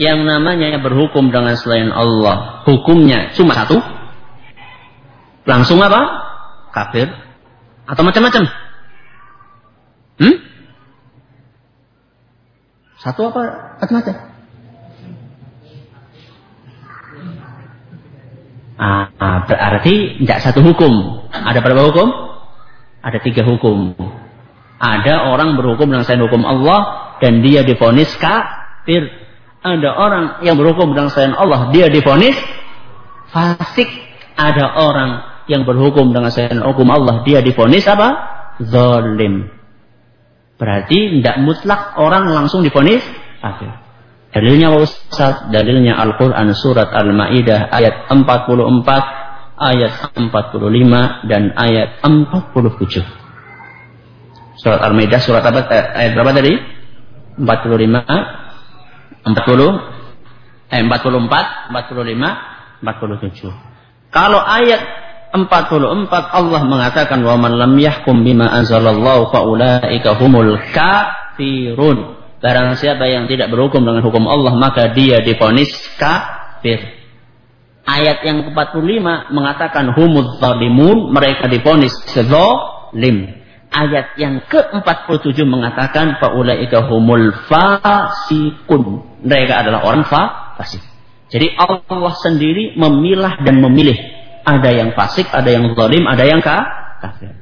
[SPEAKER 1] yang namanya berhukum dengan selain Allah hukumnya cuma satu? Langsung apa? Kafir atau macam-macam? Hmm? Satu apa macam-macam? Ah, berarti tidak satu hukum. Ada berapa hukum? Ada tiga hukum. Ada orang berhukum dengan selain hukum Allah dan dia difonis kafir. Ada orang yang berhukum dengan selain Allah, dia difonis fasik. Ada orang yang berhukum dengan selain hukum Allah, dia difonis apa? Zalim. Berarti tidak mutlak orang langsung difonis kafir. Dalilnya Ustaz? Dalilnya Al-Quran surat Al-Ma'idah ayat 44, ayat 45, dan ayat 47. Surat Al-Maidah surat apa eh, ayat berapa tadi? 45 40 eh 44 45 47. Kalau ayat 44 Allah mengatakan wa man lam yahkum bima anzalallahu faulaika humul kafirun. Barang siapa yang tidak berhukum dengan hukum Allah maka dia difonis kafir. Ayat yang ke-45 mengatakan humud zalimun, mereka difonis zalim. Ayat yang ke-47 mengatakan faulaika humul fasikun. Mereka adalah orang fa fasik. Jadi Allah sendiri memilah dan memilih. Ada yang fasik, ada yang zalim, ada yang ka kafir.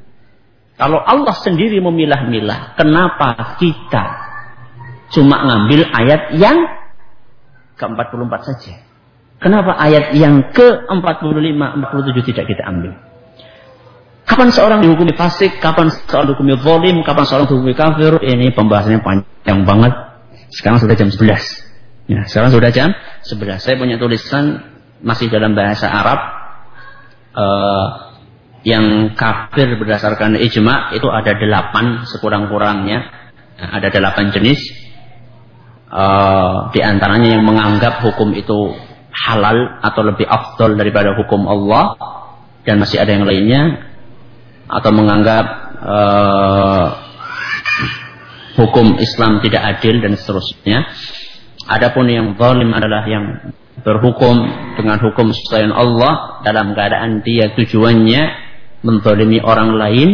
[SPEAKER 1] Kalau Allah sendiri memilah-milah, kenapa kita cuma ngambil ayat yang ke-44 saja? Kenapa ayat yang ke-45, 47 tidak kita ambil? Kapan seorang dihukumi fasik, kapan seorang dihukumi zalim, kapan seorang dihukumi kafir? Ini pembahasannya panjang banget. Sekarang sudah jam 11. Ya, sekarang sudah jam 11. Saya punya tulisan masih dalam bahasa Arab. Uh, yang kafir berdasarkan ijma itu ada delapan sekurang-kurangnya. Ada delapan jenis. Uh, di antaranya yang menganggap hukum itu halal atau lebih afdol daripada hukum Allah dan masih ada yang lainnya atau menganggap uh, hukum Islam tidak adil dan seterusnya. Adapun yang zalim adalah yang berhukum dengan hukum selain Allah dalam keadaan dia tujuannya menzalimi orang lain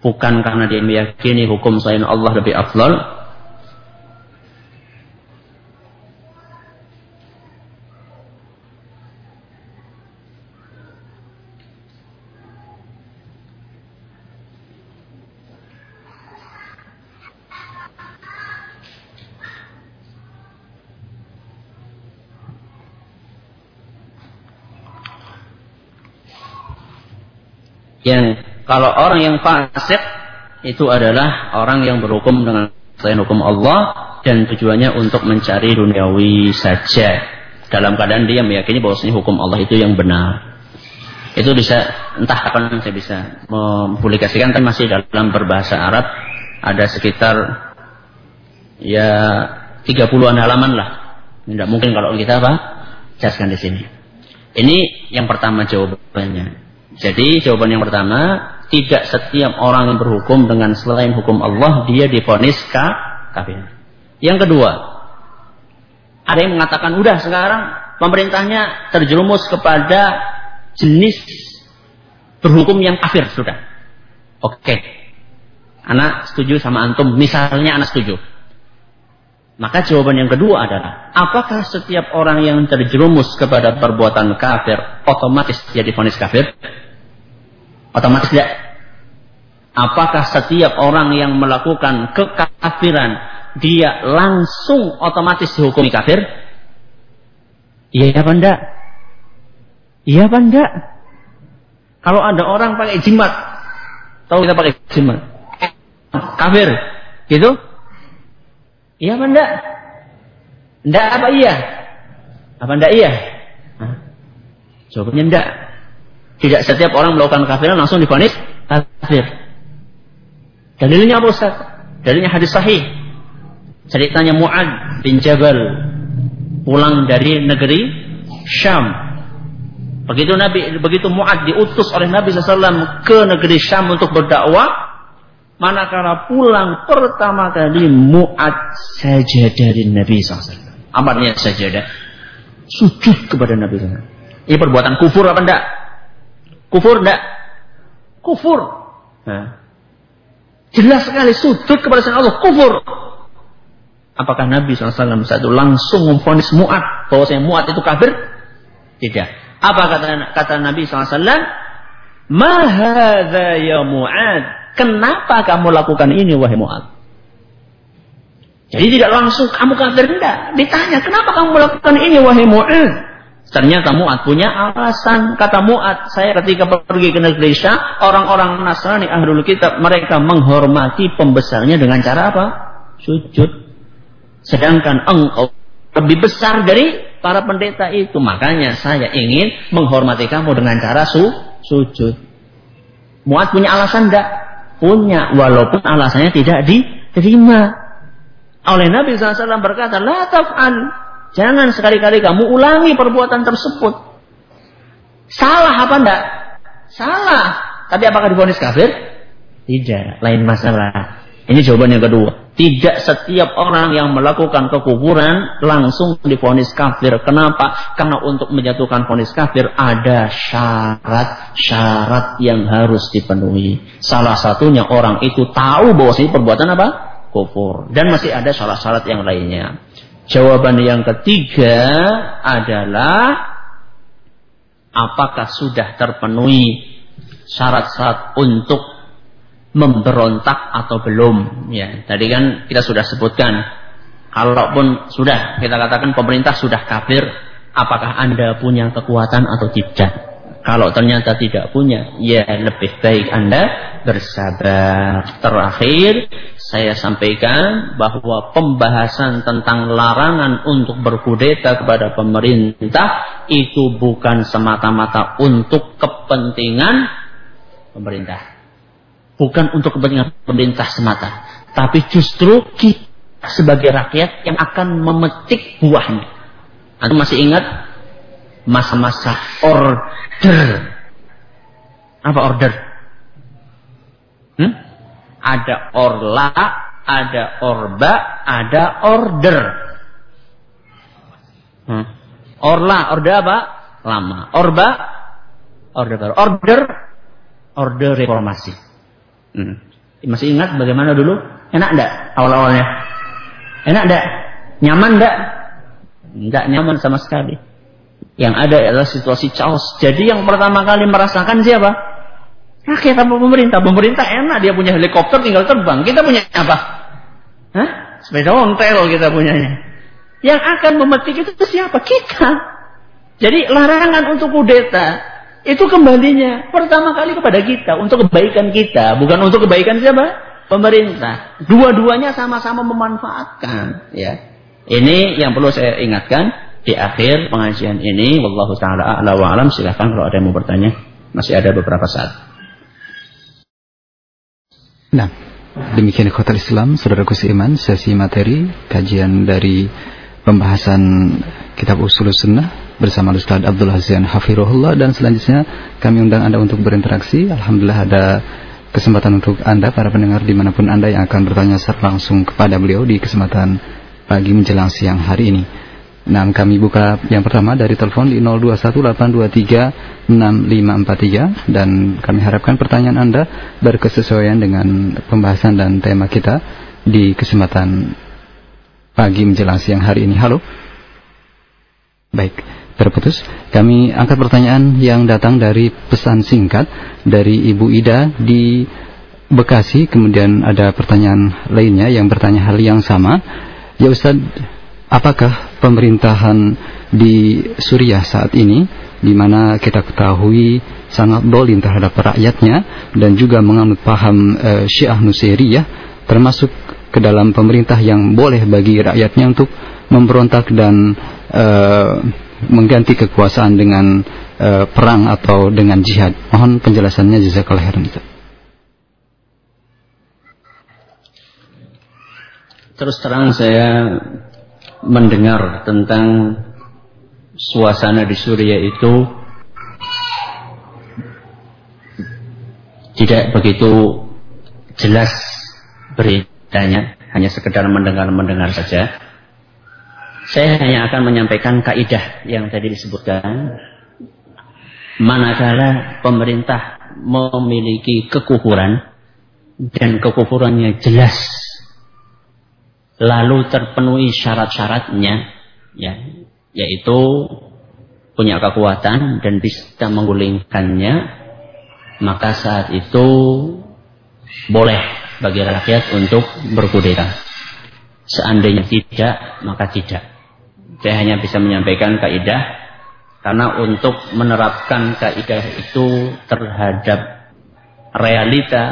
[SPEAKER 1] bukan karena dia meyakini hukum selain Allah lebih afdal yang kalau orang yang fasik itu adalah orang yang berhukum dengan selain hukum Allah dan tujuannya untuk mencari duniawi saja. Dalam keadaan dia meyakini bahwasanya hukum Allah itu yang benar. Itu bisa entah kapan saya bisa mempublikasikan kan masih dalam berbahasa Arab ada sekitar ya 30-an halaman lah. Tidak mungkin kalau kita apa jelaskan di sini. Ini yang pertama jawabannya jadi jawaban yang pertama, tidak setiap orang yang berhukum dengan selain hukum Allah dia difonis kafir. Yang kedua, ada yang mengatakan udah sekarang pemerintahnya terjerumus kepada jenis berhukum yang kafir sudah. Oke. Anak setuju sama antum, misalnya anak setuju. Maka jawaban yang kedua adalah, apakah setiap orang yang terjerumus kepada perbuatan kafir otomatis dia difonis kafir? Otomatis tidak. Apakah setiap orang yang melakukan kekafiran dia langsung otomatis dihukumi kafir? Iya apa enggak? Iya apa enggak? Kalau ada orang pakai jimat, tahu kita pakai jimat, kafir, gitu? Iya apa enggak? Enggak apa iya? Apa enggak iya? Hah? Jawabannya enggak. Tidak setiap orang melakukan kafiran langsung difonis kafir. Dalilnya apa Ustaz? Dalilnya hadis sahih. Ceritanya Mu'ad bin Jabal pulang dari negeri Syam. Begitu Nabi, begitu Mu'ad diutus oleh Nabi SAW ke negeri Syam untuk berdakwah, manakala pulang pertama kali Mu'ad saja dari Nabi SAW. Apa saja sajadah? Sujud kepada Nabi SAW. Ini perbuatan kufur apa enggak? Kufur enggak? Kufur. Nah. Jelas sekali sudut kepada selain Allah. Kufur. Apakah Nabi SAW saat itu langsung memfonis Mu'ad. Bahwasanya Mu'ad itu kafir? Tidak. Apa kata kata Nabi SAW? Mahadha ya Mu'ad. Kenapa kamu lakukan ini wahai Mu'ad? Jadi tidak langsung kamu kafir enggak. Ditanya, kenapa kamu melakukan ini wahai Mu'ad? Ternyata Mu'ad punya alasan. Kata Mu'ad, saya ketika pergi ke negeri Syam, orang-orang Nasrani ahlul kitab, mereka menghormati pembesarnya dengan cara apa? Sujud. Sedangkan engkau lebih besar dari para pendeta itu. Makanya saya ingin menghormati kamu dengan cara su sujud. Mu'ad punya alasan enggak? punya walaupun alasannya tidak diterima. Oleh Nabi SAW berkata, La taf'al. Jangan sekali-kali kamu ulangi perbuatan tersebut. Salah apa enggak? Salah. Tapi apakah difonis kafir? Tidak. Lain masalah. Ini jawaban yang kedua. Tidak setiap orang yang melakukan kekufuran langsung difonis kafir. Kenapa? Karena untuk menjatuhkan fonis kafir ada syarat-syarat yang harus dipenuhi. Salah satunya orang itu tahu bahwa ini perbuatan apa? Kufur. Dan masih ada syarat-syarat yang lainnya. Jawaban yang ketiga adalah apakah sudah terpenuhi syarat-syarat untuk memberontak atau belum? Ya tadi kan kita sudah sebutkan kalaupun sudah kita katakan pemerintah sudah kafir apakah anda punya kekuatan atau tidak? Kalau ternyata tidak punya ya lebih baik anda bersabar. Terakhir saya sampaikan bahwa pembahasan tentang larangan untuk berkudeta kepada pemerintah itu bukan semata-mata untuk kepentingan pemerintah bukan untuk kepentingan pemerintah semata, tapi justru kita sebagai rakyat yang akan memetik buahnya. Anda masih ingat masa-masa order? Apa order? Hmm? Ada orla, ada orba, ada order. Hmm. Orla, order apa? Lama. Orba, order baru. Order, order reformasi. Hmm. Masih ingat bagaimana dulu? Enak enggak awal-awalnya? Enak enggak? Nyaman enggak? Enggak nyaman sama sekali. Yang ada adalah situasi chaos. Jadi yang pertama kali merasakan siapa? Rakyat apa pemerintah? Pemerintah enak, dia punya helikopter tinggal terbang. Kita punya apa? Hah? Sepeda ontel kita punyanya. Yang akan memetik itu siapa? Kita. Jadi larangan untuk kudeta itu kembalinya pertama kali kepada kita untuk kebaikan kita, bukan untuk kebaikan siapa? Pemerintah. Dua-duanya sama-sama memanfaatkan, ya. Ini yang perlu saya ingatkan di akhir pengajian ini. Wallahu taala a'la wa alam. Silakan kalau ada yang mau bertanya. Masih ada beberapa saat.
[SPEAKER 2] Nah, demikian kota Islam, saudaraku seiman, sesi materi kajian dari pembahasan kitab usul sunnah bersama Ustaz Abdul Hazian Hafirullah dan selanjutnya kami undang Anda untuk berinteraksi. Alhamdulillah ada kesempatan untuk Anda para pendengar di mana pun Anda yang akan bertanya secara langsung kepada beliau di kesempatan pagi menjelang siang hari ini. Nah, kami buka yang pertama dari telepon di 0218236543 dan kami harapkan pertanyaan Anda berkesesuaian dengan pembahasan dan tema kita di kesempatan pagi menjelang siang hari ini. Halo. Baik terputus. Kami angkat pertanyaan yang datang dari pesan singkat dari Ibu Ida di Bekasi. Kemudian ada pertanyaan lainnya yang bertanya hal yang sama. Ya Ustaz, apakah pemerintahan di Suriah saat ini di mana kita ketahui sangat dolim terhadap rakyatnya dan juga menganut paham e, Syiah Nusairiyah termasuk ke dalam pemerintah yang boleh bagi rakyatnya untuk memberontak dan e, mengganti kekuasaan dengan uh, perang atau dengan jihad. Mohon penjelasannya jazakallahu khairan.
[SPEAKER 1] Terus terang saya mendengar tentang suasana di Suriah itu tidak begitu jelas beritanya, hanya sekedar mendengar-mendengar saja. Saya hanya akan menyampaikan kaidah yang tadi disebutkan. Manakala pemerintah memiliki kekufuran dan kekufurannya jelas lalu terpenuhi syarat-syaratnya ya yaitu punya kekuatan dan bisa menggulingkannya maka saat itu boleh bagi rakyat untuk berkudeta seandainya tidak maka tidak. Saya hanya bisa menyampaikan kaidah karena untuk menerapkan kaidah itu terhadap realita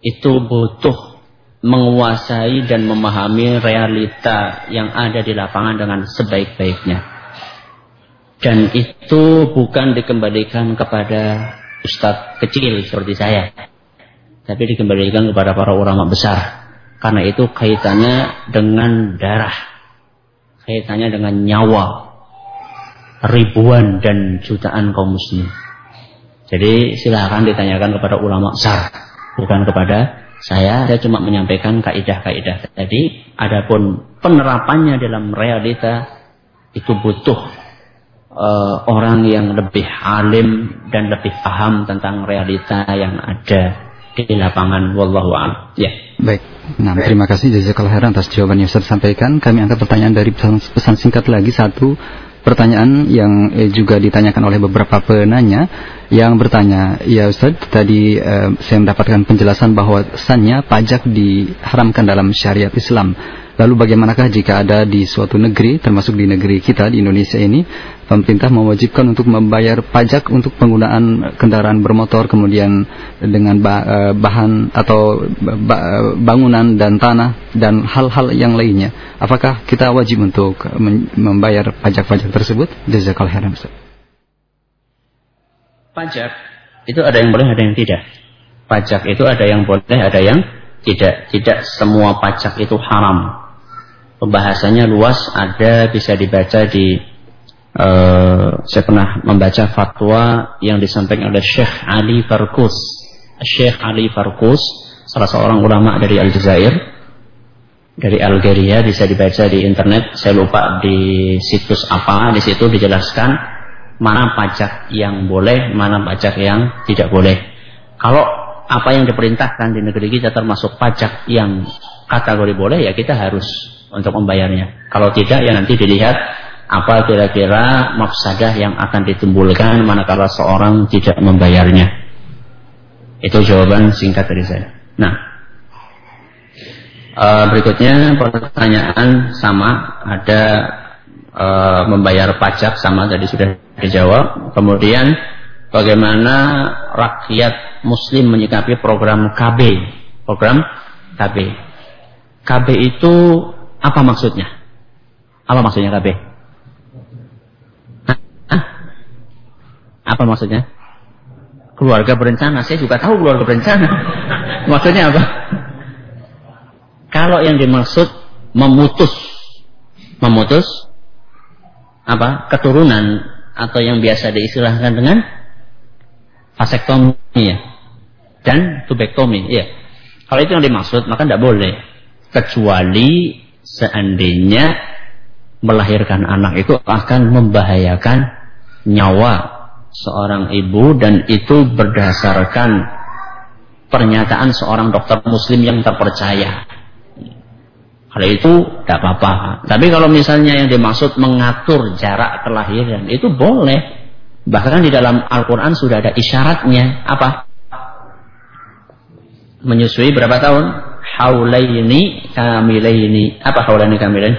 [SPEAKER 1] itu butuh menguasai dan memahami realita yang ada di lapangan dengan sebaik-baiknya. Dan itu bukan dikembalikan kepada ustadz kecil seperti saya. tapi dikembalikan kepada para ulama besar. Karena itu kaitannya dengan darah, kaitannya dengan nyawa ribuan dan jutaan kaum muslim. Jadi silahkan ditanyakan kepada ulama besar, bukan kepada saya. Saya cuma menyampaikan kaidah-kaidah tadi. Adapun penerapannya dalam realita itu butuh uh, orang yang lebih alim dan lebih paham tentang realita yang ada di lapangan wallahu a'lam. Ya.
[SPEAKER 2] Baik. Nah, terima kasih jazakallahu khairan atas jawaban yang Ustaz sampaikan. Kami angkat pertanyaan dari pesan, pesan singkat lagi satu pertanyaan yang eh, juga ditanyakan oleh beberapa penanya yang bertanya, ya Ustaz, tadi eh, saya mendapatkan penjelasan bahwa sannya pajak diharamkan dalam syariat Islam. Lalu bagaimanakah jika ada di suatu negeri, termasuk di negeri kita di Indonesia ini, pemerintah mewajibkan untuk membayar pajak untuk penggunaan kendaraan bermotor, kemudian dengan e, bahan atau bangunan dan tanah dan hal-hal yang lainnya. Apakah kita wajib untuk membayar pajak-pajak tersebut? Jazakallahu khairan.
[SPEAKER 1] Pajak itu ada yang boleh, ada yang tidak. Pajak itu ada yang boleh, ada yang tidak. Tidak semua pajak itu haram pembahasannya luas ada bisa dibaca di uh, saya pernah membaca fatwa yang disampaikan oleh Syekh Ali Farkus Syekh Ali Farkus salah seorang ulama dari Aljazair dari Algeria bisa dibaca di internet saya lupa di situs apa di situ dijelaskan mana pajak yang boleh mana pajak yang tidak boleh kalau apa yang diperintahkan di negeri kita termasuk pajak yang kategori boleh ya kita harus untuk membayarnya. Kalau tidak ya nanti dilihat apa kira-kira mafsadah yang akan ditimbulkan manakala seorang tidak membayarnya. Itu jawaban singkat dari saya. Nah, uh, berikutnya pertanyaan sama ada uh, membayar pajak sama tadi sudah dijawab. Kemudian bagaimana rakyat muslim menyikapi program KB? Program KB. KB itu apa maksudnya? Apa maksudnya KB? Hah? Apa maksudnya? Keluarga berencana. Saya juga tahu keluarga berencana. maksudnya apa? Kalau yang dimaksud memutus, memutus apa? Keturunan atau yang biasa diistilahkan dengan vasektomi ya. dan tubektomi ya. Kalau itu yang dimaksud maka tidak boleh kecuali seandainya melahirkan anak itu akan membahayakan nyawa seorang ibu dan itu berdasarkan pernyataan seorang dokter muslim yang terpercaya. Kalau itu tidak apa-apa. Tapi kalau misalnya yang dimaksud mengatur jarak kelahiran itu boleh. Bahkan di dalam Al-Quran sudah ada isyaratnya. Apa? Menyusui berapa tahun? haulaini kamilaini. Apa haulaini kamilaini?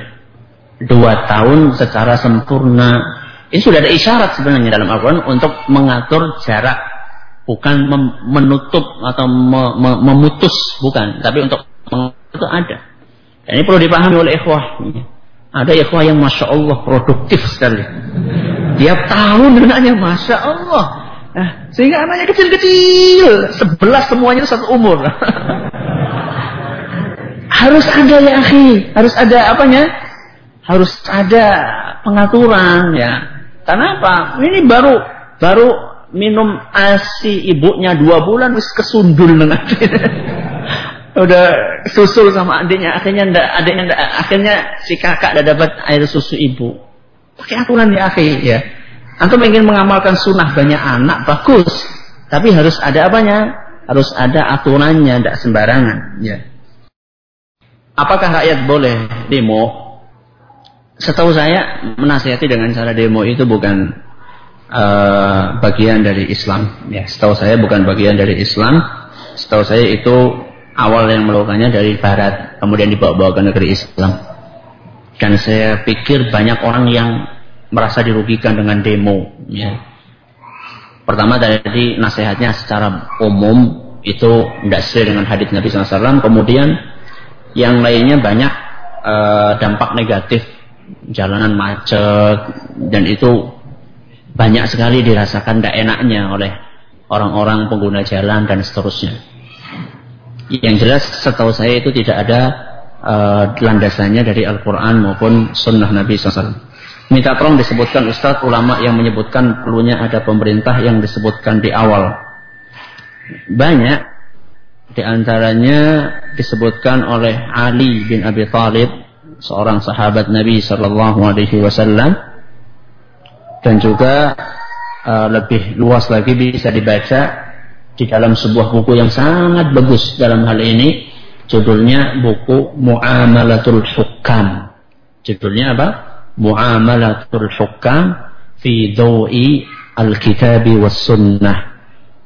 [SPEAKER 1] Dua tahun secara sempurna. Ini sudah ada isyarat sebenarnya dalam Al-Quran untuk mengatur jarak. Bukan menutup atau memutus. Bukan. Tapi untuk itu ada. Ini perlu dipahami oleh ikhwah. Ada ikhwah yang Masya Allah produktif sekali. Tiap tahun dengannya Masya Allah. Nah, sehingga anaknya kecil-kecil. Sebelas semuanya satu umur. Harus ada ya akhi, harus ada apanya? Harus ada pengaturan ya. Karena apa? Ini baru baru minum ASI ibunya dua bulan wis kesundul dengan udah susul sama adiknya akhirnya ndak adiknya ndak akhirnya si kakak udah dapat air susu ibu pakai aturan ya akhi ya antum ingin mengamalkan sunnah banyak anak bagus tapi harus ada apanya harus ada aturannya tidak sembarangan ya Apakah rakyat boleh demo? Setahu saya menasihati dengan cara demo itu bukan uh, bagian dari Islam. Ya, setahu saya bukan bagian dari Islam. Setahu saya itu awal yang melakukannya dari Barat, kemudian dibawa-bawa ke negeri Islam. Dan saya pikir banyak orang yang merasa dirugikan dengan demo. Ya. Pertama tadi nasihatnya secara umum itu tidak sesuai dengan hadits Nabi SAW. Kemudian yang lainnya banyak e, dampak negatif jalanan macet dan itu banyak sekali dirasakan tidak enaknya oleh orang-orang pengguna jalan dan seterusnya Yang jelas setahu saya itu tidak ada uh, landasannya dari Al-Quran maupun Sunnah Nabi SAW. Minta tolong disebutkan Ustadz ulama yang menyebutkan perlunya ada pemerintah yang disebutkan di awal. Banyak di antaranya disebutkan oleh Ali bin Abi Thalib, seorang sahabat Nabi Shallallahu Alaihi Wasallam, dan juga uh, lebih luas lagi bisa dibaca di dalam sebuah buku yang sangat bagus dalam hal ini. Judulnya buku Muamalatul Hukam. Judulnya apa? Muamalatul Hukam fi Dawi Al-Kitabi was Sunnah.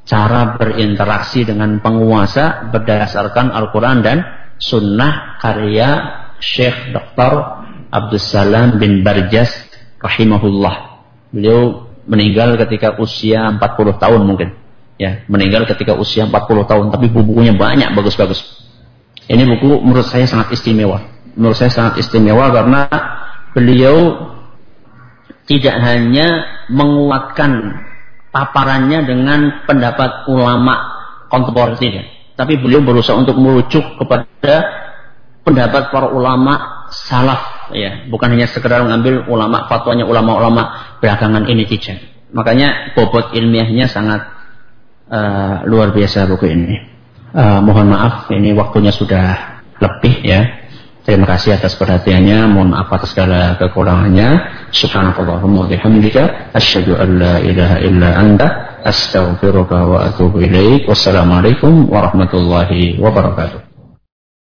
[SPEAKER 1] Cara berinteraksi dengan penguasa berdasarkan Al-Quran dan Sunnah karya Syekh Dr. Abdul Salam bin Barjas rahimahullah. Beliau meninggal ketika usia 40 tahun mungkin ya meninggal ketika usia 40 tahun tapi buku-bukunya banyak bagus-bagus. Ini buku menurut saya sangat istimewa. Menurut saya sangat istimewa karena beliau tidak hanya menguatkan paparannya dengan pendapat ulama kontemporer tapi beliau berusaha untuk merujuk kepada pendapat para ulama salaf ya. Bukan hanya sekedar mengambil ulama fatwanya ulama-ulama belakangan ini tidak makanya bobot ilmiahnya sangat uh, luar biasa buku ini. Uh, mohon maaf, ini waktunya sudah lebih ya. Terima kasih atas perhatiannya. Mohon maaf atas segala kekurangannya. Subhanakallahumma bihamdika asyhadu an la ilaha illa anta astaghfiruka wa atubu ilaik. Wassalamualaikum warahmatullahi wabarakatuh.